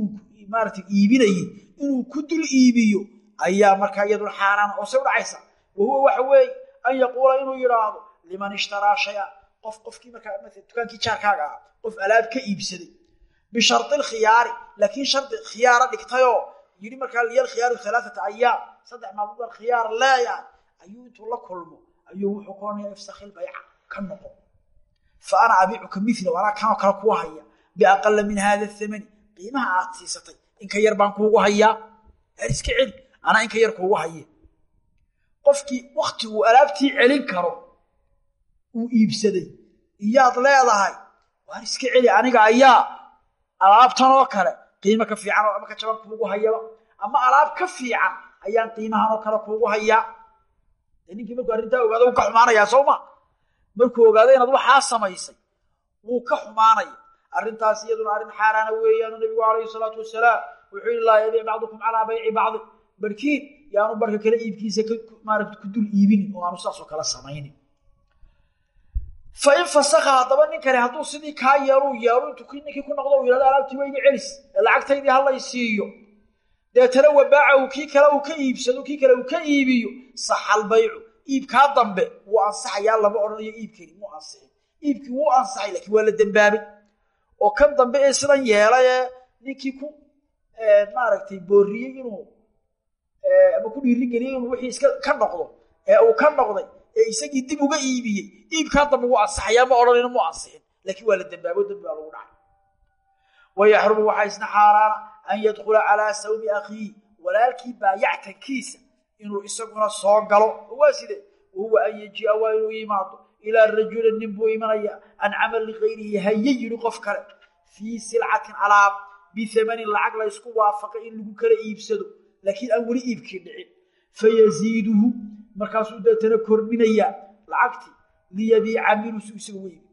A: maarata iibinayey inuu ku dul iibiyo ayaa markaa iyaduna xaaraana oo se udhacaysa wa huwa waxa weeye an yaquula inuu yidhaahdo liman ishtaraa shaya. Qof qofkii markaa dukaankii jaarkaaga ah qof alaab ka iibsaday. Bishardi lkhiyaari laakiin shardi khiyaara dhigtayoo yidhi markaa liya khiyaaru alaaata ayaam saddex maalmood khiyaar leeyahay. Ayuu intuu la kulmo ayuu wuxuu ku oranaya ifsakhil bayca ka noqo. Fa ana abiicuka mila anaa kanoo kale kuu haya biaqala min hada thamani qiimaha aad siisatay inka yar baan kuugu hayaa? Haar iska celi. Anaa inka yar kuugu haye. Qofkii wakti uu alaabtii celin karo uu iibsaday iyaad leedahay waar iska celi aniga ayaa alaabtan oo kale qiimo ka fiican oo ama ka jaban kuugu hayaba. Ama alaab ka fiican ayaan qiimahan oo kale kuugu hayaa. Ninkii markuu arrintaa ogaado wuu ka xumaanayaa soo ma? Markuu ogaado inaad waxaa samaysay wuu ka xumaanaya arrintaas iyaduna arrin xaaraana weeyaanu nabigu calayhi salaatu wasalaam. Wuxuu yihi laa yabiic bacdukum calaa bayci bacdi barkiin yaanu barka kale iibkiisa maarata ku dul iibinin oo aanu saasoo kale samaynin. Fa in fasakha haddaba ninkani hadduu sidii kaa yeeluu yeelo intuu ninkii ku noqdo u yihahdo alaabtii waa iga celis ee lacagtaydii halay siiyo. Deetana wabaacahu kii kale uu ka iibsado kii kale uu ka iibiyo. Saxal baycu iibkaa dambe wuu ansaxayaa lama odhanayo iibkani muu ansixin iibkii wuu ansaxay laakiin waa la dembaabay oo kan dambe ee sidan yeelay ee ninkii ku maaragtay booriyey inuu ama ku dhiirigeliyey inuu wixii iska ka noqdo ee uu ka noqday ee isagii dib uga iibiyey iibkaa dambe wuu ansaxayaa ma odhanayno mu ansixin laakiin waa la dembaabo dembi baa lagu dhacay. Wayaxrumu waxaa isna xaaraana an yadkhula calaa sawmi akhiihi walaalkii baayactankiisa inuu isaguna soo galo. Waa side wahuwa an yajia waa inuu yimaado ilaa rajulin nin buu imanaya an camal ligayrihi haye yidhi qof kale fii silcatin alaab biamanin lacag la ysku waafaqay in lagu kala iibsado laakiin aan weli iibkii dhicin fayaziiduhu markaasuu deetana kordhinayaa lacagtii liyabiica minhu si isaga weybi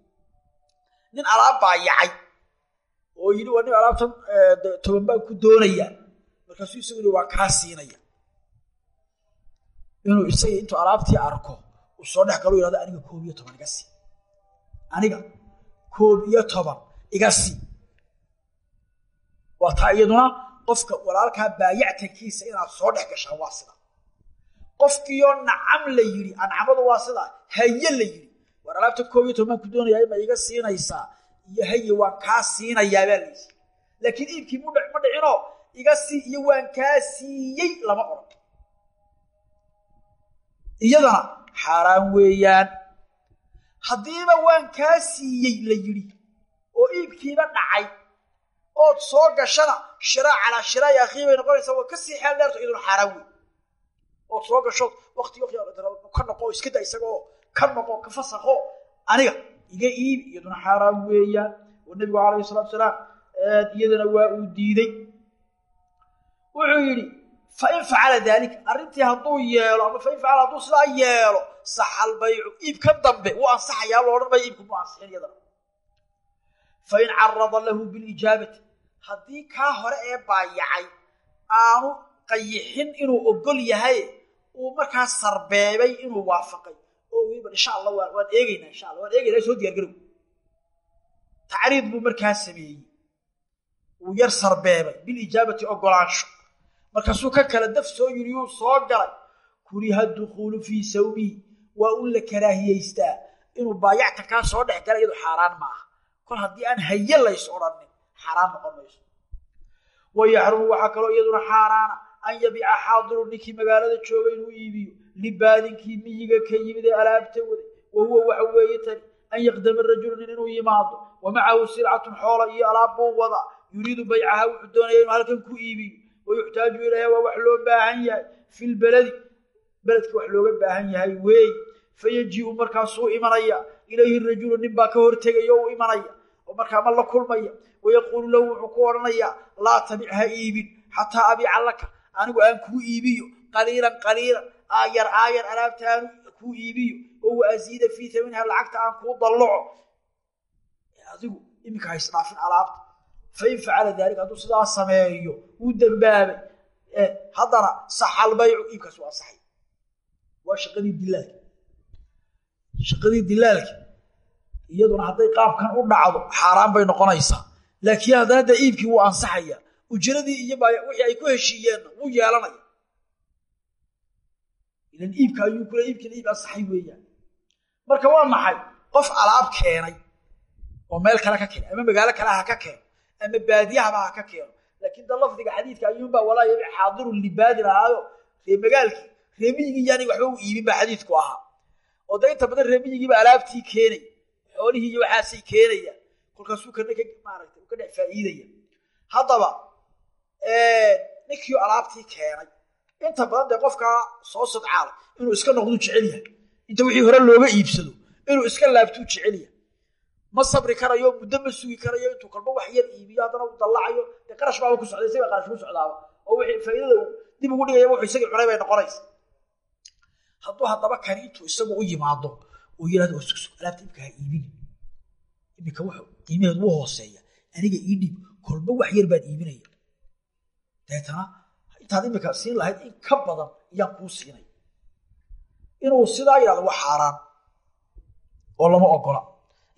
A: nin alaab baayacay oo yidhi waa nin alaabtan toban baan ku doonayaa markaasuu isagu yidhi waa kaa siinaya inuu isaga intuu alaabtii arko soo dhex galo yihahdo aniga koob iyo toban iga sii. Aniga koob iyo toban iga sii. Waa taa iyaduna qofka walaalkaa baayactankiisa inaad soo dhex gashaa waa sida. Qofkiioo nacam la yidhi ancamadu waa sidaa haye la yidhi. War alaabta koob iyo toban ku doonayaa ma iga siinaysaa iyo haye waan kaa siinayaa baa laysi laakiin iibkii ma dhicinoo iga sii iyo waan kaa siiyey lama odhan iyadana xaaraan weeyaan. Haddiiba waan kaa siiyey la yidhi oo iibkiiba dhacay. Ood soo gashana shiraa calaa shiraai akhii bay noqonaysaa waa ka sii xeel dheerto xaaraan wey ood soo gasho wakti ka noqo iska da isagoo ka noqo ka fasakho. Aniga iga iibi iyaduna xaaraan weeyaan. Oo nebigu calayhi salatu salaam iyadana waa uu diiday. Wuxuu yidhi fain facala daalika arrintii hadduu yeelo ama fain facala hadduu sidaa yeelo saxal baycu iib ka dambe. Wuu ansaxayaa lo odhan maya iibku mu ansixin iyadana. fain carada lahu bilijaabati haddii kaa hore ee baayacay aanu qayixin inuu ogol yahay uu markaa sarbeebay inuu waafaqay. Oo weliba insha allah waan eegeynaa insha alla waan eegeynaa soo diyargarow tacriid buu markaa sameeyey. Uu yar sarbeebay. Bilijaabati ogolaansho markaasuu ka kala daf soo yiri yuu soo galay. Kuriha dukhuulu fii sawmihi waa un la karaahiyeystaa inuu baayacta kaa soo dhex gala iyadu xaaraan ma aha kol haddii aan haye lays odhanin xaaraan noqon mayso. Wayaxrumu waxaa kaloo iyaduna xaaraana an yabiica xaadiru ninkii magaalada jooga inuu iibiyo libaadinkii miyiga ka yimid ee alaabta waday wa huwa waxa weeye tani an yaqdama rajulu inuu yimaado wa macahu silcatun xoola iyo alaab buu wada yuriidu baycaha wuxuu doonaya inuu halkan ku iibiyo wayuxtaaju ilayha waa wax loo baahan yahay fi lbeledi beledka wax looga baahan yahay weey fayajiu markaasuu imanaya ilayhi rajulu nin baa ka hortegaya o u imanaya oo markaa ma la kulmaya wayaquulu lahu wuxuu ku odhanayaa laa tabic ha iibin xataa abiica laka anigu aan kuu iibiyo qaliilan qaliilan aayar aayar alaabta aan kuu iibiyo oo wa asiida fii taminha lacagta aan kuu dallaco adigu fain facala daalika hadduu sidaa sameeyo wuu dembaabay haddana saxalbaycu iibkaas waa saxay waa shaqadii dilaalka shaqadii dilaalka iyaduna hadday qaabkan u dhacdo xaaraan bay noqonaysaa laakiin haddana dee iibkii wuu ansaxaya ujiradii iyo wixii ay ku heshiiyeenna wuu yeelanaya ilan iibka ayuu kule iibkiina iib ansaxay weeyaan marka waa maxay qof alaab keenay oo meel kale ka keenay ama magaalo kale ha ka keeno ama baadiyahaba ha ka keeno. Laakiin da lafdiga xadiidka ayuunbaa walaa yabic xaadirun libaadin ahaayo ree magaalkii reemiyigii yaani waxba u iibin baa xadiidku ahaa. Oo da inta badan reemiyigiiba alaabtii keenay. Xoolihii iyo waxaasay keenayaan kolkaasuu kana ka maaragtay u ka dhex faa'iidaya. Haddaba ninkii alaabtii keenay inta badan dee qofkaa soo sadcaala inuu iska noqduu jecel yahay. Inta wixii hore looga iibsado inuu iska laabtuu jecel yahay ma sabri karayo muddo ma sugi karayo intuu kalba wax yar iibiyo haddana u dallacayo. Dee qarash baaba ku socday isaga qarash ku socdaaba. Oo wixii faa'iidada dib ugu dhigaya wuxuu isagii cunay bay noqonaysa. Hadduu haddaba kani intuu isagu u yimaado uu yidhahdo oo sugsug alaabta imika ha iibini iminka wuxuu qiimaheedu u hooseeya aniga ii dhiib kolba wax yar baan iibinaya. Deetana intaad imika siin lahayd in ka badan ayaan kuu siinay. Inuu sidaa yidhahdo waa xaaraan. Oo lama ogola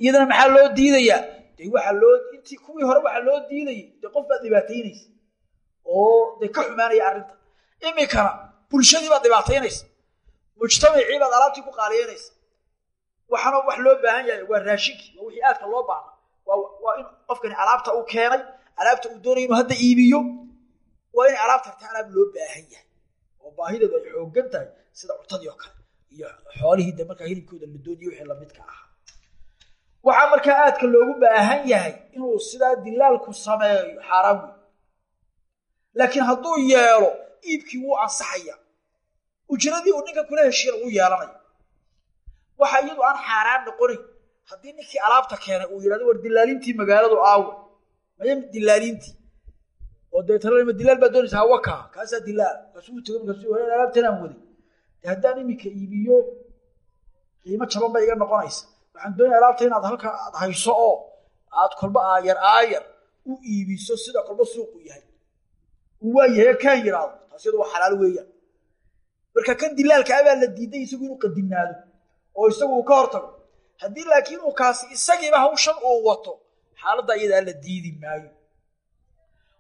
A: iyadana maxaa loo diidayaa dee waxaa loo intii kuwii hore waxaa loo diidayay dee qof baad dhibaataynaysa oo dee ka xumaanaya arrinta. Iminkana bulshadii baad dhibaataynaysa mujtamacii baad alaabtii ku qaaliyanaysa waxaana wax loo baahan yahay waa raashinkii waa wixii aadka loo baahna. Waa in qofkani alaabta uu keenay alaabta uu doonaya inuu hadda iibiyo. Waa inay alaabta harta alaab loo baahan yahay. Oo baahideedu ay xooggan tahay sida cuntadii oo kale. Iyo xoolihii de markaa hilibkooda la dooniyo wixii lamidka ahaa waxaa markaa aadka loogu baahan yahay inuu sidaa dilaalku sameeyo xaaraan wey laakiin hadduu yeelo iibkii wuu ansaxaya. Ujradii uu ninka kula heshiina wuu yeelanaya. Waxa iyadu aan xaaraan noqonayn haddii ninkii alaabta keenay uu yidhahdo war dilaalintii magaaladu aawo maya dilaalintii? Oo deetana dilaal baa doonaysa? Hawaka kaasaa dilaal. Kaasuu tego markaasuu hore alaabtan aan waday. Haddaan iminka iibiyo qiimo jaban bay iga noqonaysa waxaan doonaya alaabta inaad halka aad hayso oo aad kolba aayar aayar u iibiso sida kolba suuqu yahay. Waa yahay kaan yidhaahdo taas waa xalaal weeyaan. Marka kan dilaalka abaa la diiday isagu inuu qadinaado oo isagu uu ka hortago. Haddii laakiin uu kaasi isagiiba hawshan uu wato xaaladda iyadaa la diidi maayo.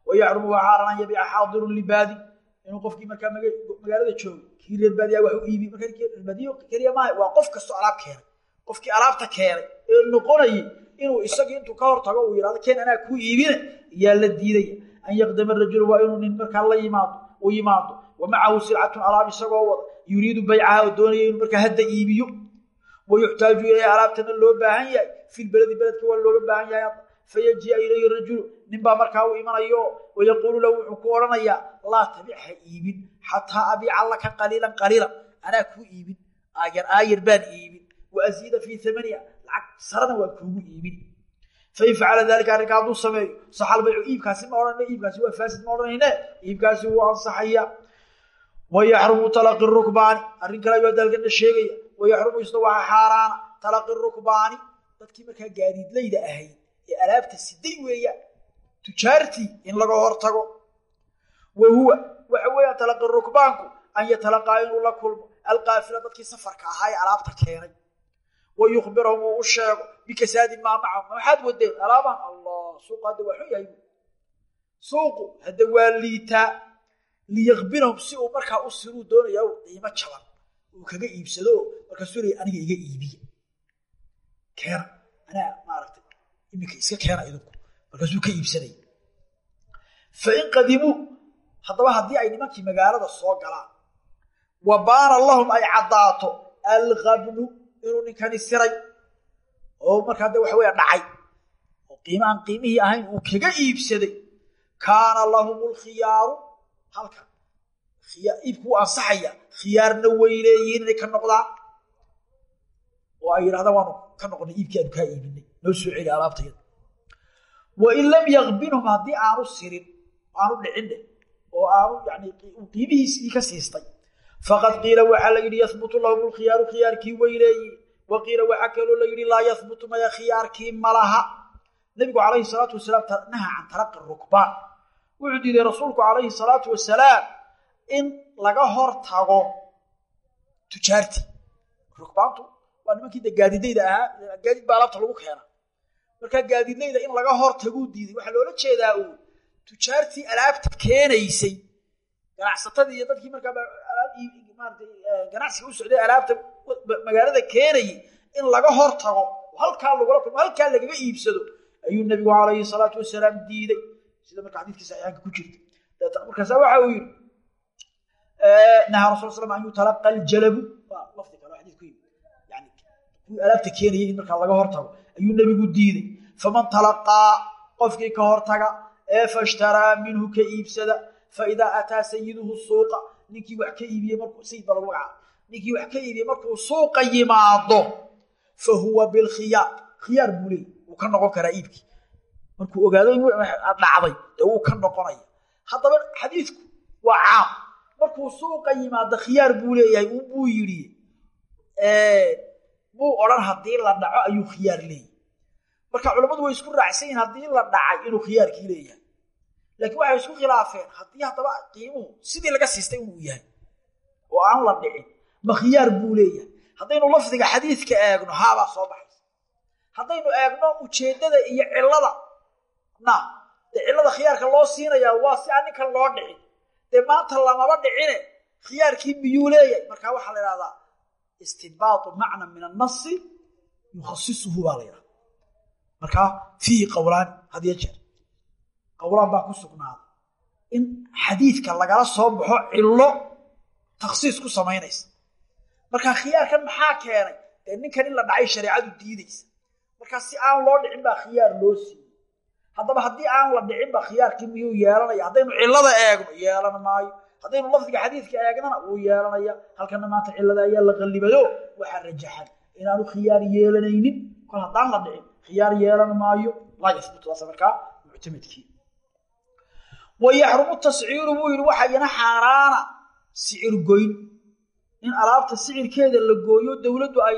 A: Wayaxrumu waa xaaraan an yabiica xaadirun libaadi inuu qofkii markaa magaalada joogo kii reer baadiyaa wax u iibi marka reerbaadiyo keliya maaha waa qof kastoo alaab keenay qofkii alaabta keenay ee noqonayay inuu isagii intuu ka hortago uu yidhahdo keen anaa kuu iibina yaa la diidaya. An yaqdama rajulu waa inuu nin markaa la yimaado u yimaado. Wa silcatun alaab isagoo wada. Yuriidu baycaha oo doonaya inuu markaa hadda iibiyo. Wayuxtaaju ilayha alaabtana loo baahan yahay. Fi lbeledi beledka waa looga baahan yahay fayajia ilayhi rajulu. Ninbaa markaa u imanayo wayaquulu lahu wuxuu ku odhanayaa laa tabic ha iibin. Xataa abiica laka qaliilan qaliilan anaa kuu iibin. Aayar aayar baan iibin wa asiida fii amaniha lacag sarana waan kuugu iibin fain facala dalika arrinka hadduu sameeyo saxal baycu iibkaasi ma odhanayne iibkaasi waa faasid ma odhanayne iibkaasi wuu ansaxaya wayaxrumu talaqi rukbaani arrin kale ayuu dalkana sheegaya wayaxrumu isna waxa xaaraana talaqi rukbaani dadkii markaa gaadiidlayda ahayd ee alaabta siday weeyaan tujaartii in laga hortago wa huwa waxa weeyaan talaqi rukbaanku an yatalaqaa inuu la kulmo alqaafila dadkii safarka ahaa ee alaabta keenay wa yukhbirahum uu u sheego bikasaadi maa macahum maxaad wadeen alaabahan allah suuqu hadda waa xun yahay suuqu hadda waa liitaa liyakbirahum si uu markaa u siruu doonaya qiimo jaban uu kaga iibsado markaasuu leey aniga iga iibiya keena anaa maaragtay iminka iska keena idinku markaasuu ka iibsanay fain qadimuu haddaba haddii ay nimankii magaalada soo galaan wa lahum ay caddaato alkabnu inuu ninkani siray oo markaa de waxa weya dhacay oo qiimo aan qiimihii ahayn uu kaga iibsaday kaana lahum lkhiyaaru halkan. Iibku u ansaxaya khiyaarna way leeyihiin inay ka noqdaan. Oo ay yidhahdaan waanu ka noqonay iibkii aanu kaa iibinay. Noo soo celi alaabtayada wain lam yakbinhum haddii aanu sirin aanu dhicin oo aanu yani qiimihiisii ka siistay faqad qiila waxaa la yidhi yahbutu lahum lkhiyaaru khiyaarkii way leeyihiin wa qiila waxaa kaloo la yidhi laa yahbutu maya khiyaarkii malaha nabigu calayhi salaatu wasalaam naha can talaqi rukbaan. Wuxuu diiday rasuulku calayhi salaatu wasalaam in laga hor tago tujaartii. Rukbaantu waa nimankii de gaadidayda ahaa gaadiid baa alaabta lagu keena markaa gaadiidlayda in laga hor taguu diiday waxaa loola jeedaa uu tujaartii alaabta keenaysay ganacsatadii iyo dadkii markaa maarata ganacsiga u socday alaabta magaalada keenayay in laga hor tago halkaa lagula kulmo halkaa lagaga iibsado ayuu nabigu calayhi salaatu wasalaam diiday. Sida marka xadiidkii saxiixaanka ku jirta. Deetana markaasa waxa uu yidhi nahaa rasul slam an yutalaqa aljalabu waa lafdi kale xadiid ku yimid. Yani kuwii alaabta keenayay in markaa laga hor ayuu nebigu diiday. Faman talaqaa qofkii ka hortaga ee fashtaraa minhu ka iibsada faidaa ataa sayiduhu suuqa ninkii wax ka sayid baa lagu magacaaba ninkii wax ka iibiyey markuu suuqa yimaado fa huwa bilkhiyaar khiyaar buu leeyay wuu ka noqon karaa iibkii. Markuu ogaado in dhacday dee wuu ka noqonaya. Haddaba xadiidku waa caam. Markuu suuqa yimaado khiyaar buu leeyahay buu yidhi buu odhan haddii la dhaco ayuu khiyaar leeyahy marka culammadu way isku raacsan yihiin haddii la dhacay inuu khiyaarkii leeyahay laakiin waxay isku khilaafeen. Haddii haddaba qiimuhu sidii laga siistay inuu yahay oo aan la dhicin ma khiyaar buu leeyahay. Haddaynu lafdiga xadiidka eegno haabaa soo baxaysa. Haddaynu eegno ujeeddada iyo cillada. Na dee cillada khiyaarka loo siinayaa waa si aan ninkan loo dhicin. Dee maanta lamaba dhicine khiyaarkii miyuu leeyahay? Markaa waxaa la idhahdaa istidbaatu macna min annasi yukhasisuhu baa la yidhahda markaa fiihi qowlaani hadiyo jeer qowlaan baa ku sugnaaday. In xadiidka lagala soo baxo cillo takhsiis ku samaynaysa. Markaa khiyaarkan maxaa keenay? Dee ninkan in la dhacay shareecadu diidaysa. Markaa si aan loo dhicin baa khiyaar loo siiyey. Haddaba haddii aan la dhicin ba khiyaarkii miyuu yeelanaya? Haddaynu cillada eegno yeelan maayo. Haddaynu lafdiga xadiidka eegnana wuu yeelanaya. Halkana maanta cillada ayaa la qallibayo waxaa rajaxan. Inaanu khiyaar yeelanaynin. Kol haddaan la dhicin khiyaar yeelan maayo. Laa yahbutdaas markaa muctamedkii wa yaxrumu tasciiru buu yidhi waxaa iyana xaaraana sicir goyn. In alaabta sicirkeeda la gooyo dowladdu ay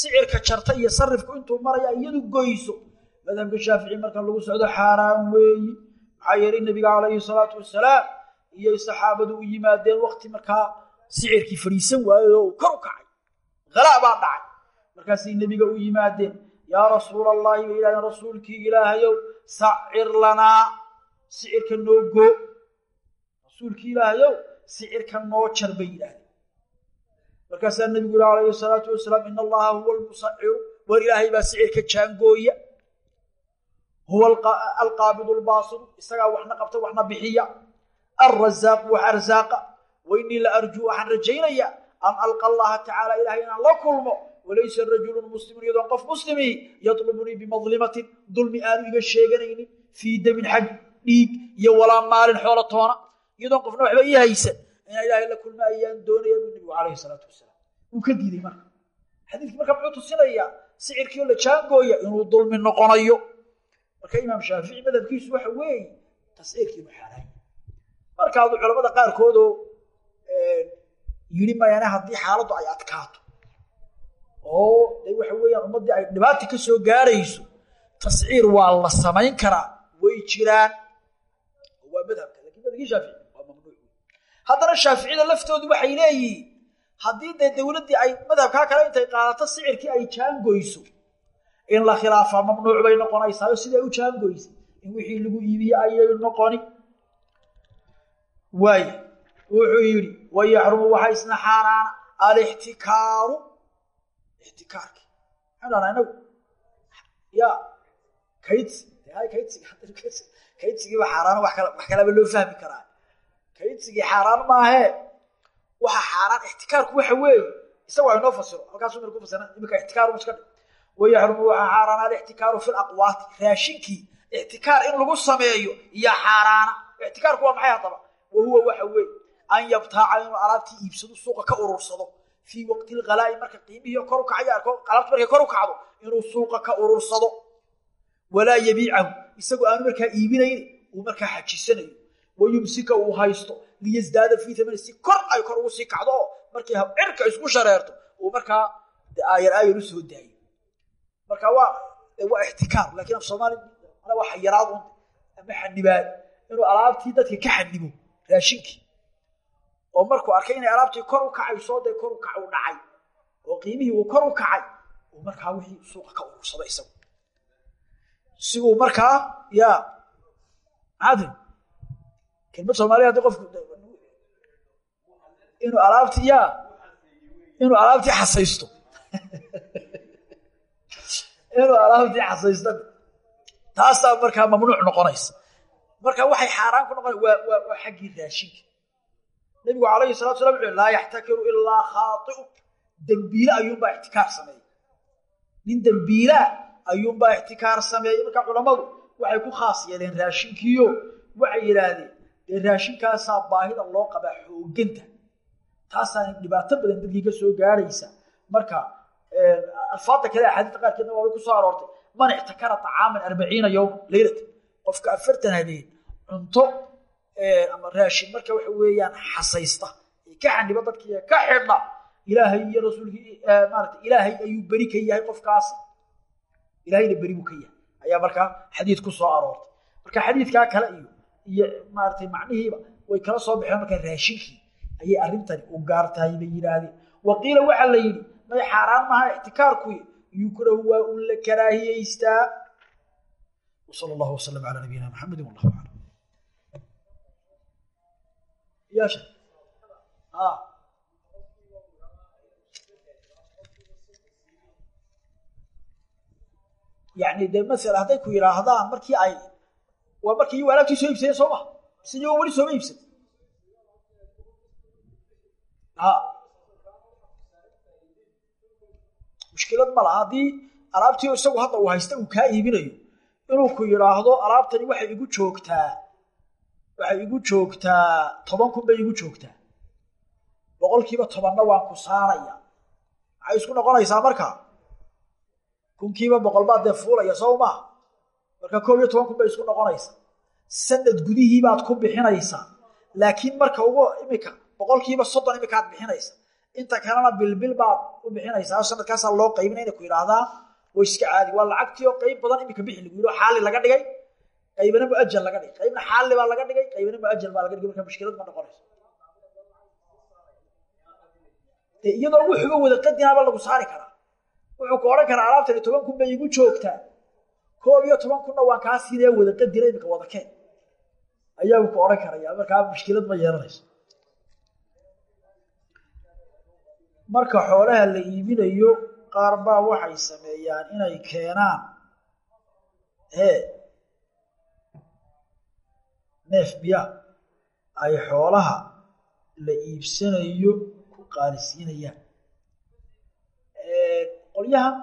A: sicirka jarta iyo sarifku intuu maraya iyadu goyso. Madhabka shaafici marka lagu socdo xaaraan weeyi. Maxaa yeelay nebiga calayhi salaatu wasalaam iyay saxaabadu u yimaadeen wakti markaa sicirkii fadhiisan waayey oo uu kor u kacay. Halaa baa dhacay. Markaasay nebiga u yimaadeen yaa rasuula allahi bay yidhahdeen rasuulkii ilaahayow sacir lanaa sicirka noo goo rasuulkii ilaahayow sicirka noo jar bay yidhaahdeen markaasaa nebigu yihi calayhi salaatu wasalaam ina allaha huwa almusaciru. War ilaahay baa sicirka jaangooya. Huwa alqaabidu lbaasidu isagaa waxna qabta waxna bixiya. Alrazaaqu wax arsaaqa wa la arjuu waxaan rajaynaya an alqa allaha tacaala ilahay inaan la kulmo. Walaysa rajulun muslimun iyadoon qof muslimihi yatlubunii bimadlimatin dulmi aanu iga sheeganaynin fii damin xag dhiig iyo walaa maalin xoolo toona. Iyadoon qofna waxba ii haysan. Inaan ilaahay la kulma ayaan doonaya buu nebigu calayhi salaatu wasalaam. Wuu ka diiday marka. Xadiidkii marka muxuu tusinayaa sicirkiio la jaangooya inuu dulmi noqonayo. Marka imaam shaafici madhabkiisu waxa weeye tasciirkiinu xaaraay markaadu culamada qaarkoodoo yidhi mayane haddii xaaladdu ay adkaato oo de waxa weeyaan ummaddii ay dhibaata ka soo gaarayso tasciir waa la samayn karaa way jiraan madhabka laakiin madhabkii shaafici waa mamnuuc haddana shaaficiyada laftoodu waxay leeyihiin haddii dee dowladdii ay madhabkaa kale intay qaadato sicirkii ay jaangoyso in la khilaafaa mamnuuc bay noqonaysaayo siday u jaangoysay in wixii lagu iibiye ayay noqoni. Waay wuxuu yidhi wayaxrumu waxaa isna xaaraana alixtikaaru. Ixtikaarki maxaan dhahnaa inagu ya kaydsi kaydsiga kaydsigiiba xaaraan wax kala wax kalaba loo fahmi karaa. Kaydsigii xaaraan maahee waxa xaaraan ixtikaarku waxa weeye. Isaga inoo fasiro halkaasuu mir ku fasira iminka ixtikaaru iska dhig wayaxrumu waxaa xaaraana alixtikaaru fi laqwaati raashinkii ixtikaar in lagu sameeyo iyo xaaraana ixtikaarku waa maxay haddaba? Wa waxa weeye. An yabtaaca inuu alaabtii iibsado suuqa ka urursado. Fii waqti lkhalaa'i marka qiimihii kor u kacay alaabta markay kor u kacdo inuu suuqa ka urursado. Walaa yabiicahu isagoo aanu markaa iibinayni uu markaa xajisanayo. Wayumsika uu haysto liyasdaada fii tamani si kor ay kor ugu sii kacdo oo markay cirka isku shareerto uu markaa aayar aayar u daayo. Marka waa ixtikaar lakiin af soomaali waa xayaraad un ama xanibaad inuu alaabtii dadka ka xanibo raashinkii oo markuu arkay inay alaabtii kor u kacayso dee kor u kac u dhacay oo qiimihii uu kor u kacay uu markaa wixii suuqa ka urursado isagu si uu markaa ya maxaad kelmad soomaaliya haddii qofku inuu alaabtii ya inuu alaabtii xasaysto. *laughs* Inuu alaabtii xasaysto. Taasaa markaa mamnuuc noqonaysa. Marka waxay xaaraan ku noqona waa xaggii raashinka. Nabigu calayhi salatu salam wuxuu laa yaxtakiru ilaa khaaiu dembiile ayuunbaa ixtikaar sameeyey. Nin dembiilaa ayuunbaa ixtikaar sameeyey marka culammadu waxay ku khaas yeeleen raashinkiiyo. Waxay yidhaahdeen dee raashinkaasaa baahida loo qabaa xooganta taasaana dhibaato badan dadkii ka soo gaadhaysa marka alfaada kale axaadiista qaarkeedna waabay ku soo aroortay. Man ixtakara طacaaman arbaciina yowma leylata qofka afartan habeen cunto ama raashin marka waxa weeyaan xasaysta. Ee ka xaniba dadkii ka xidhna. Ilaahay iyo rasuulkii maarata ilaahay ayuu beri ka yahay qofkaasi ilaahayna beri buu ka yahay. Ayaa markaa xadiid ku soo aroortay. Marka xadiidkaa kale iyo iyo maaratay macnihiiba way kala soo baxeen markaa raashinkii. Ayay arrintani u gaar tahay bay yidhaahdeen. Waqiila waxaa la yidhi may xaaraan maaha ixtikaarkuy yukrahu waa un la karaahiyeystaa. Wsal allahu wasalam calaa nabiyina maxamedi wallahu aclam yani dee masala hadday ku yidhaahdaan markii ay waa markii iyagu alaabtii soo iibsadeen soo ma? Iyagoo weli sooma iibsan a mushkilad ma laha. Haddii alaabtii isagu hadda uu haysta uu kaa iibinayo inuu ku yidhaahdo alaabtani waxay igu joogtaa waxay igu joogtaa toban kun bay igu joogtaa. Boqolkiiba tobanna waan ku saaraya maxay isku noqonaysaa marka kunkiiba boqol baad dee fuulaya soo maa marka koob iyo toban kun bay isku noqonaysaa. Sanad gudihii baad ku bixinaysaa. Laakiin marka ugu imika boqolkiiba soddon imikaad bixinaysa inta kalena bilbil baad u bixinaysaa. Sanadkaasaa loo qaybina inay ku yidhaahdaa way iska caadi. Waa lacagtii oo qayb badan imika bixi lagu yidhi. Xaali laga dhigay qaybana muajal laga dhigay. Qaybna xaali baa laga dhigay qaybana muajal baa laga dhigay. Marka mushkilad ma noqonayso. Iyadoo wuxuba wada qadinaaba lagu saari karaa wuxuu ku odhan karaa alaabtani toban kun bay igu joogtaa. Koob iyo toban kunna waan kaa siinaya wada qadina imika wada keen ayaabu ku odhan karaya markaa mushkilad ma yeelanayso. Marka xoolaha la iibinayo qaar baa waxay sameeyaan inay keenaan ee neef biya ay xoolaha la iibsanayo ku qaalisiinayaan qolyahan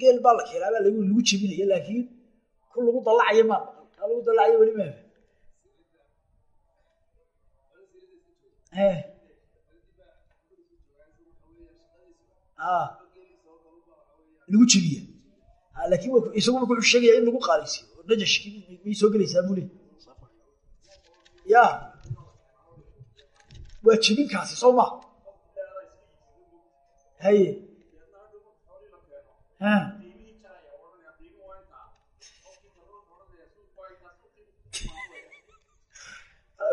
A: geel baa la keenaa baa lagu jebinaya laakiin ku lagu dallacayo maa maqan lagu dallacayo weli maafa lagu jebiya. Laakiin isagu marka wuxuu sheegaya in lagu qaalisiyo oo najashkii may soo gelaysaa buu ya waa jebinkaasi soo ma. Haye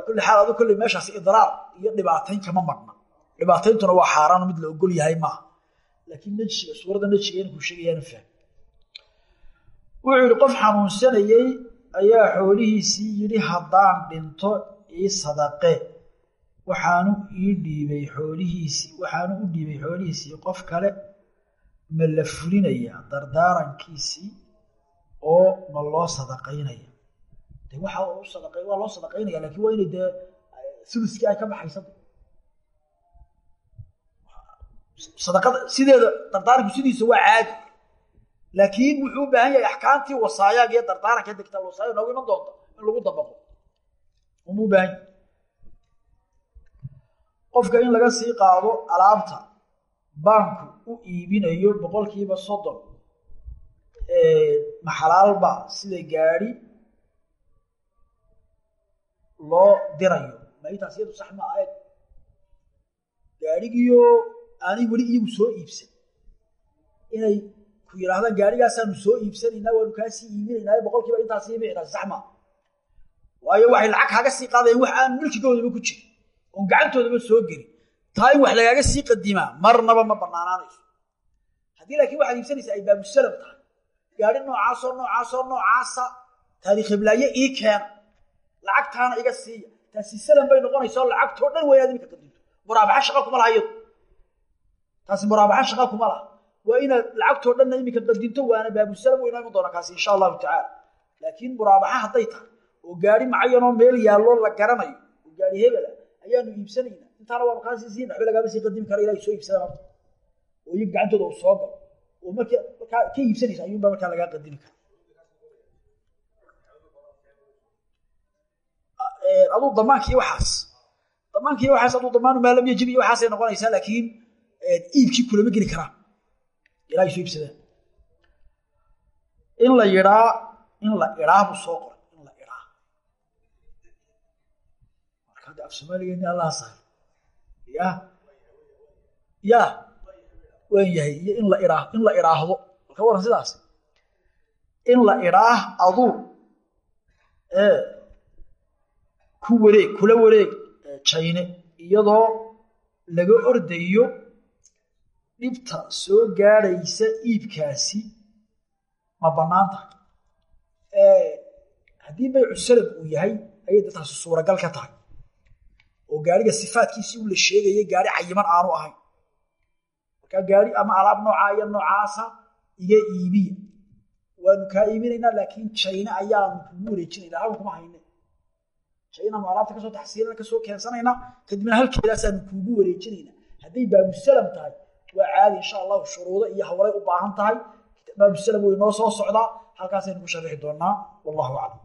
A: kulli xaal adu kolley meeshaasi idraar iyo dhibaatayn kama marna dhibaatayntuna waa xaaraan mid la ogol yahay maaha laakiin najsiga suuradda najsiga inkuu sheegayaana fahm wuxuu qof xanuunsanayey ayaa xoolihiisii yidhi haddaan dhinto ii sadaqe waxaanu ii dhiibay xoolihiisii waxaanu u dhiibay xoolihiisii qof kale ma la fulinayaa dardaarankiisii oo ma loo sadaqaynaya. De waxa waa loo sadaqaynaya lakiin waa inay dee suluskii ay ka baxaysa. Sadaqada sideeda dardaaranku sidiisa waa caadi. Laakiin wuxuu u baahan yahay axkaamtii wasaayaag iyo dardaaranka degtaa wasaaya noogu iman doonta in lagu dabaqo. Uma u baahan qofka in laga sii qaado alaabta baanku u iibinayo boqolkiiba soddon maxalaalba sida gaadhi loo dirayo. Maitaas iyadu sax maa eeg gaadhigiyo aanay weli iyagu soo iibsan. Inay ku yidhaahdaan gaadhigaasaanu soo iibsanaynaa waanu kaasii iibinaynaa boqolkiiba intaas iibixinaas sax maa waayo waxay lacag kaaga sii qaadayaan wax aan milkigoodaba ku jirin oon gacantoodaba soo gelin taa in wax lagaaga sii qadimaa marnaba ma banaanaanayso. Haddii laakiin waxaad iibsanaysaa ay baabusalam tahay. Gaadhi noocaasoo noocaasoo noocaasa taariikh heblaaye ii keena. Lacagtaana iga siiya. Taasi salam bay noqonaysaa oo lacagtoo dhan way aad imika qadimto muraabaxa shaqa kuma laha iyadu. Taasi muraabaxa shaqa kuma laha. Waa inaad lacagtoo dhanna imika qadinto waana baabusalam way noo iman doonaa kaasi insha allahu tacaala. Laakiin muraabaxa hadday tahay oo gaadhi macayanoo meel yaallo la garanayo oo gaadhi hebela ayaanu iibsanaynaa intaana waanu kaasii siin waxba lagaama sii qadimi kara ilahay soo iibsadaan horta oo iyaga gacantooda uu soo galo. Oo marka ka iibsanaysa ayuunbaa markaa lagaa qadimi kara aduu damaanki waxaas. Damaanki waxaas aduu damaanu maa lam yajib iyo waxaasay noqonaysaa laakiin iibkii kulama geli karaan ilaa soo iibsadaan in la yidhaa in la idhaa buu soo qoray. In la idhaa. Marka hadda af soomaaligeeni allaha sahay ya waan yahay. Iyo in in la idhaahdo marka waran sidaas. In la idhaah aduu ku wareeg kula wareeg jayne iyadoo laga ordayo dhibta soo gaadhaysa iibkaasi ma bannaan tahay. Haddii baycu salab uu yahay ayay dadtaasi suuragal ka tahay oo gaariga sifaadkiisii u la sheegayay gaari cayiman aanu ahayn. Markaa gaari ama alaab noocaa iyo noocaasa iga iibiya. Waanu kaa iibinaynaa laakiin jayne ayaanu kugu wareejinayna haban kuma hayne. Jaynaanu alaabta ka soo taxsiilana ka soo keensanaynaa kadibna halkeedaasaanu kuugu wareejinaynaa. Hadday baabusalam tahay waa caadi insha allahu shuruudo iyo hawlay u baahan tahay. Baabusalam way noo soo socdaa halkaasaynu ku sharixi doonaa wallahu aclam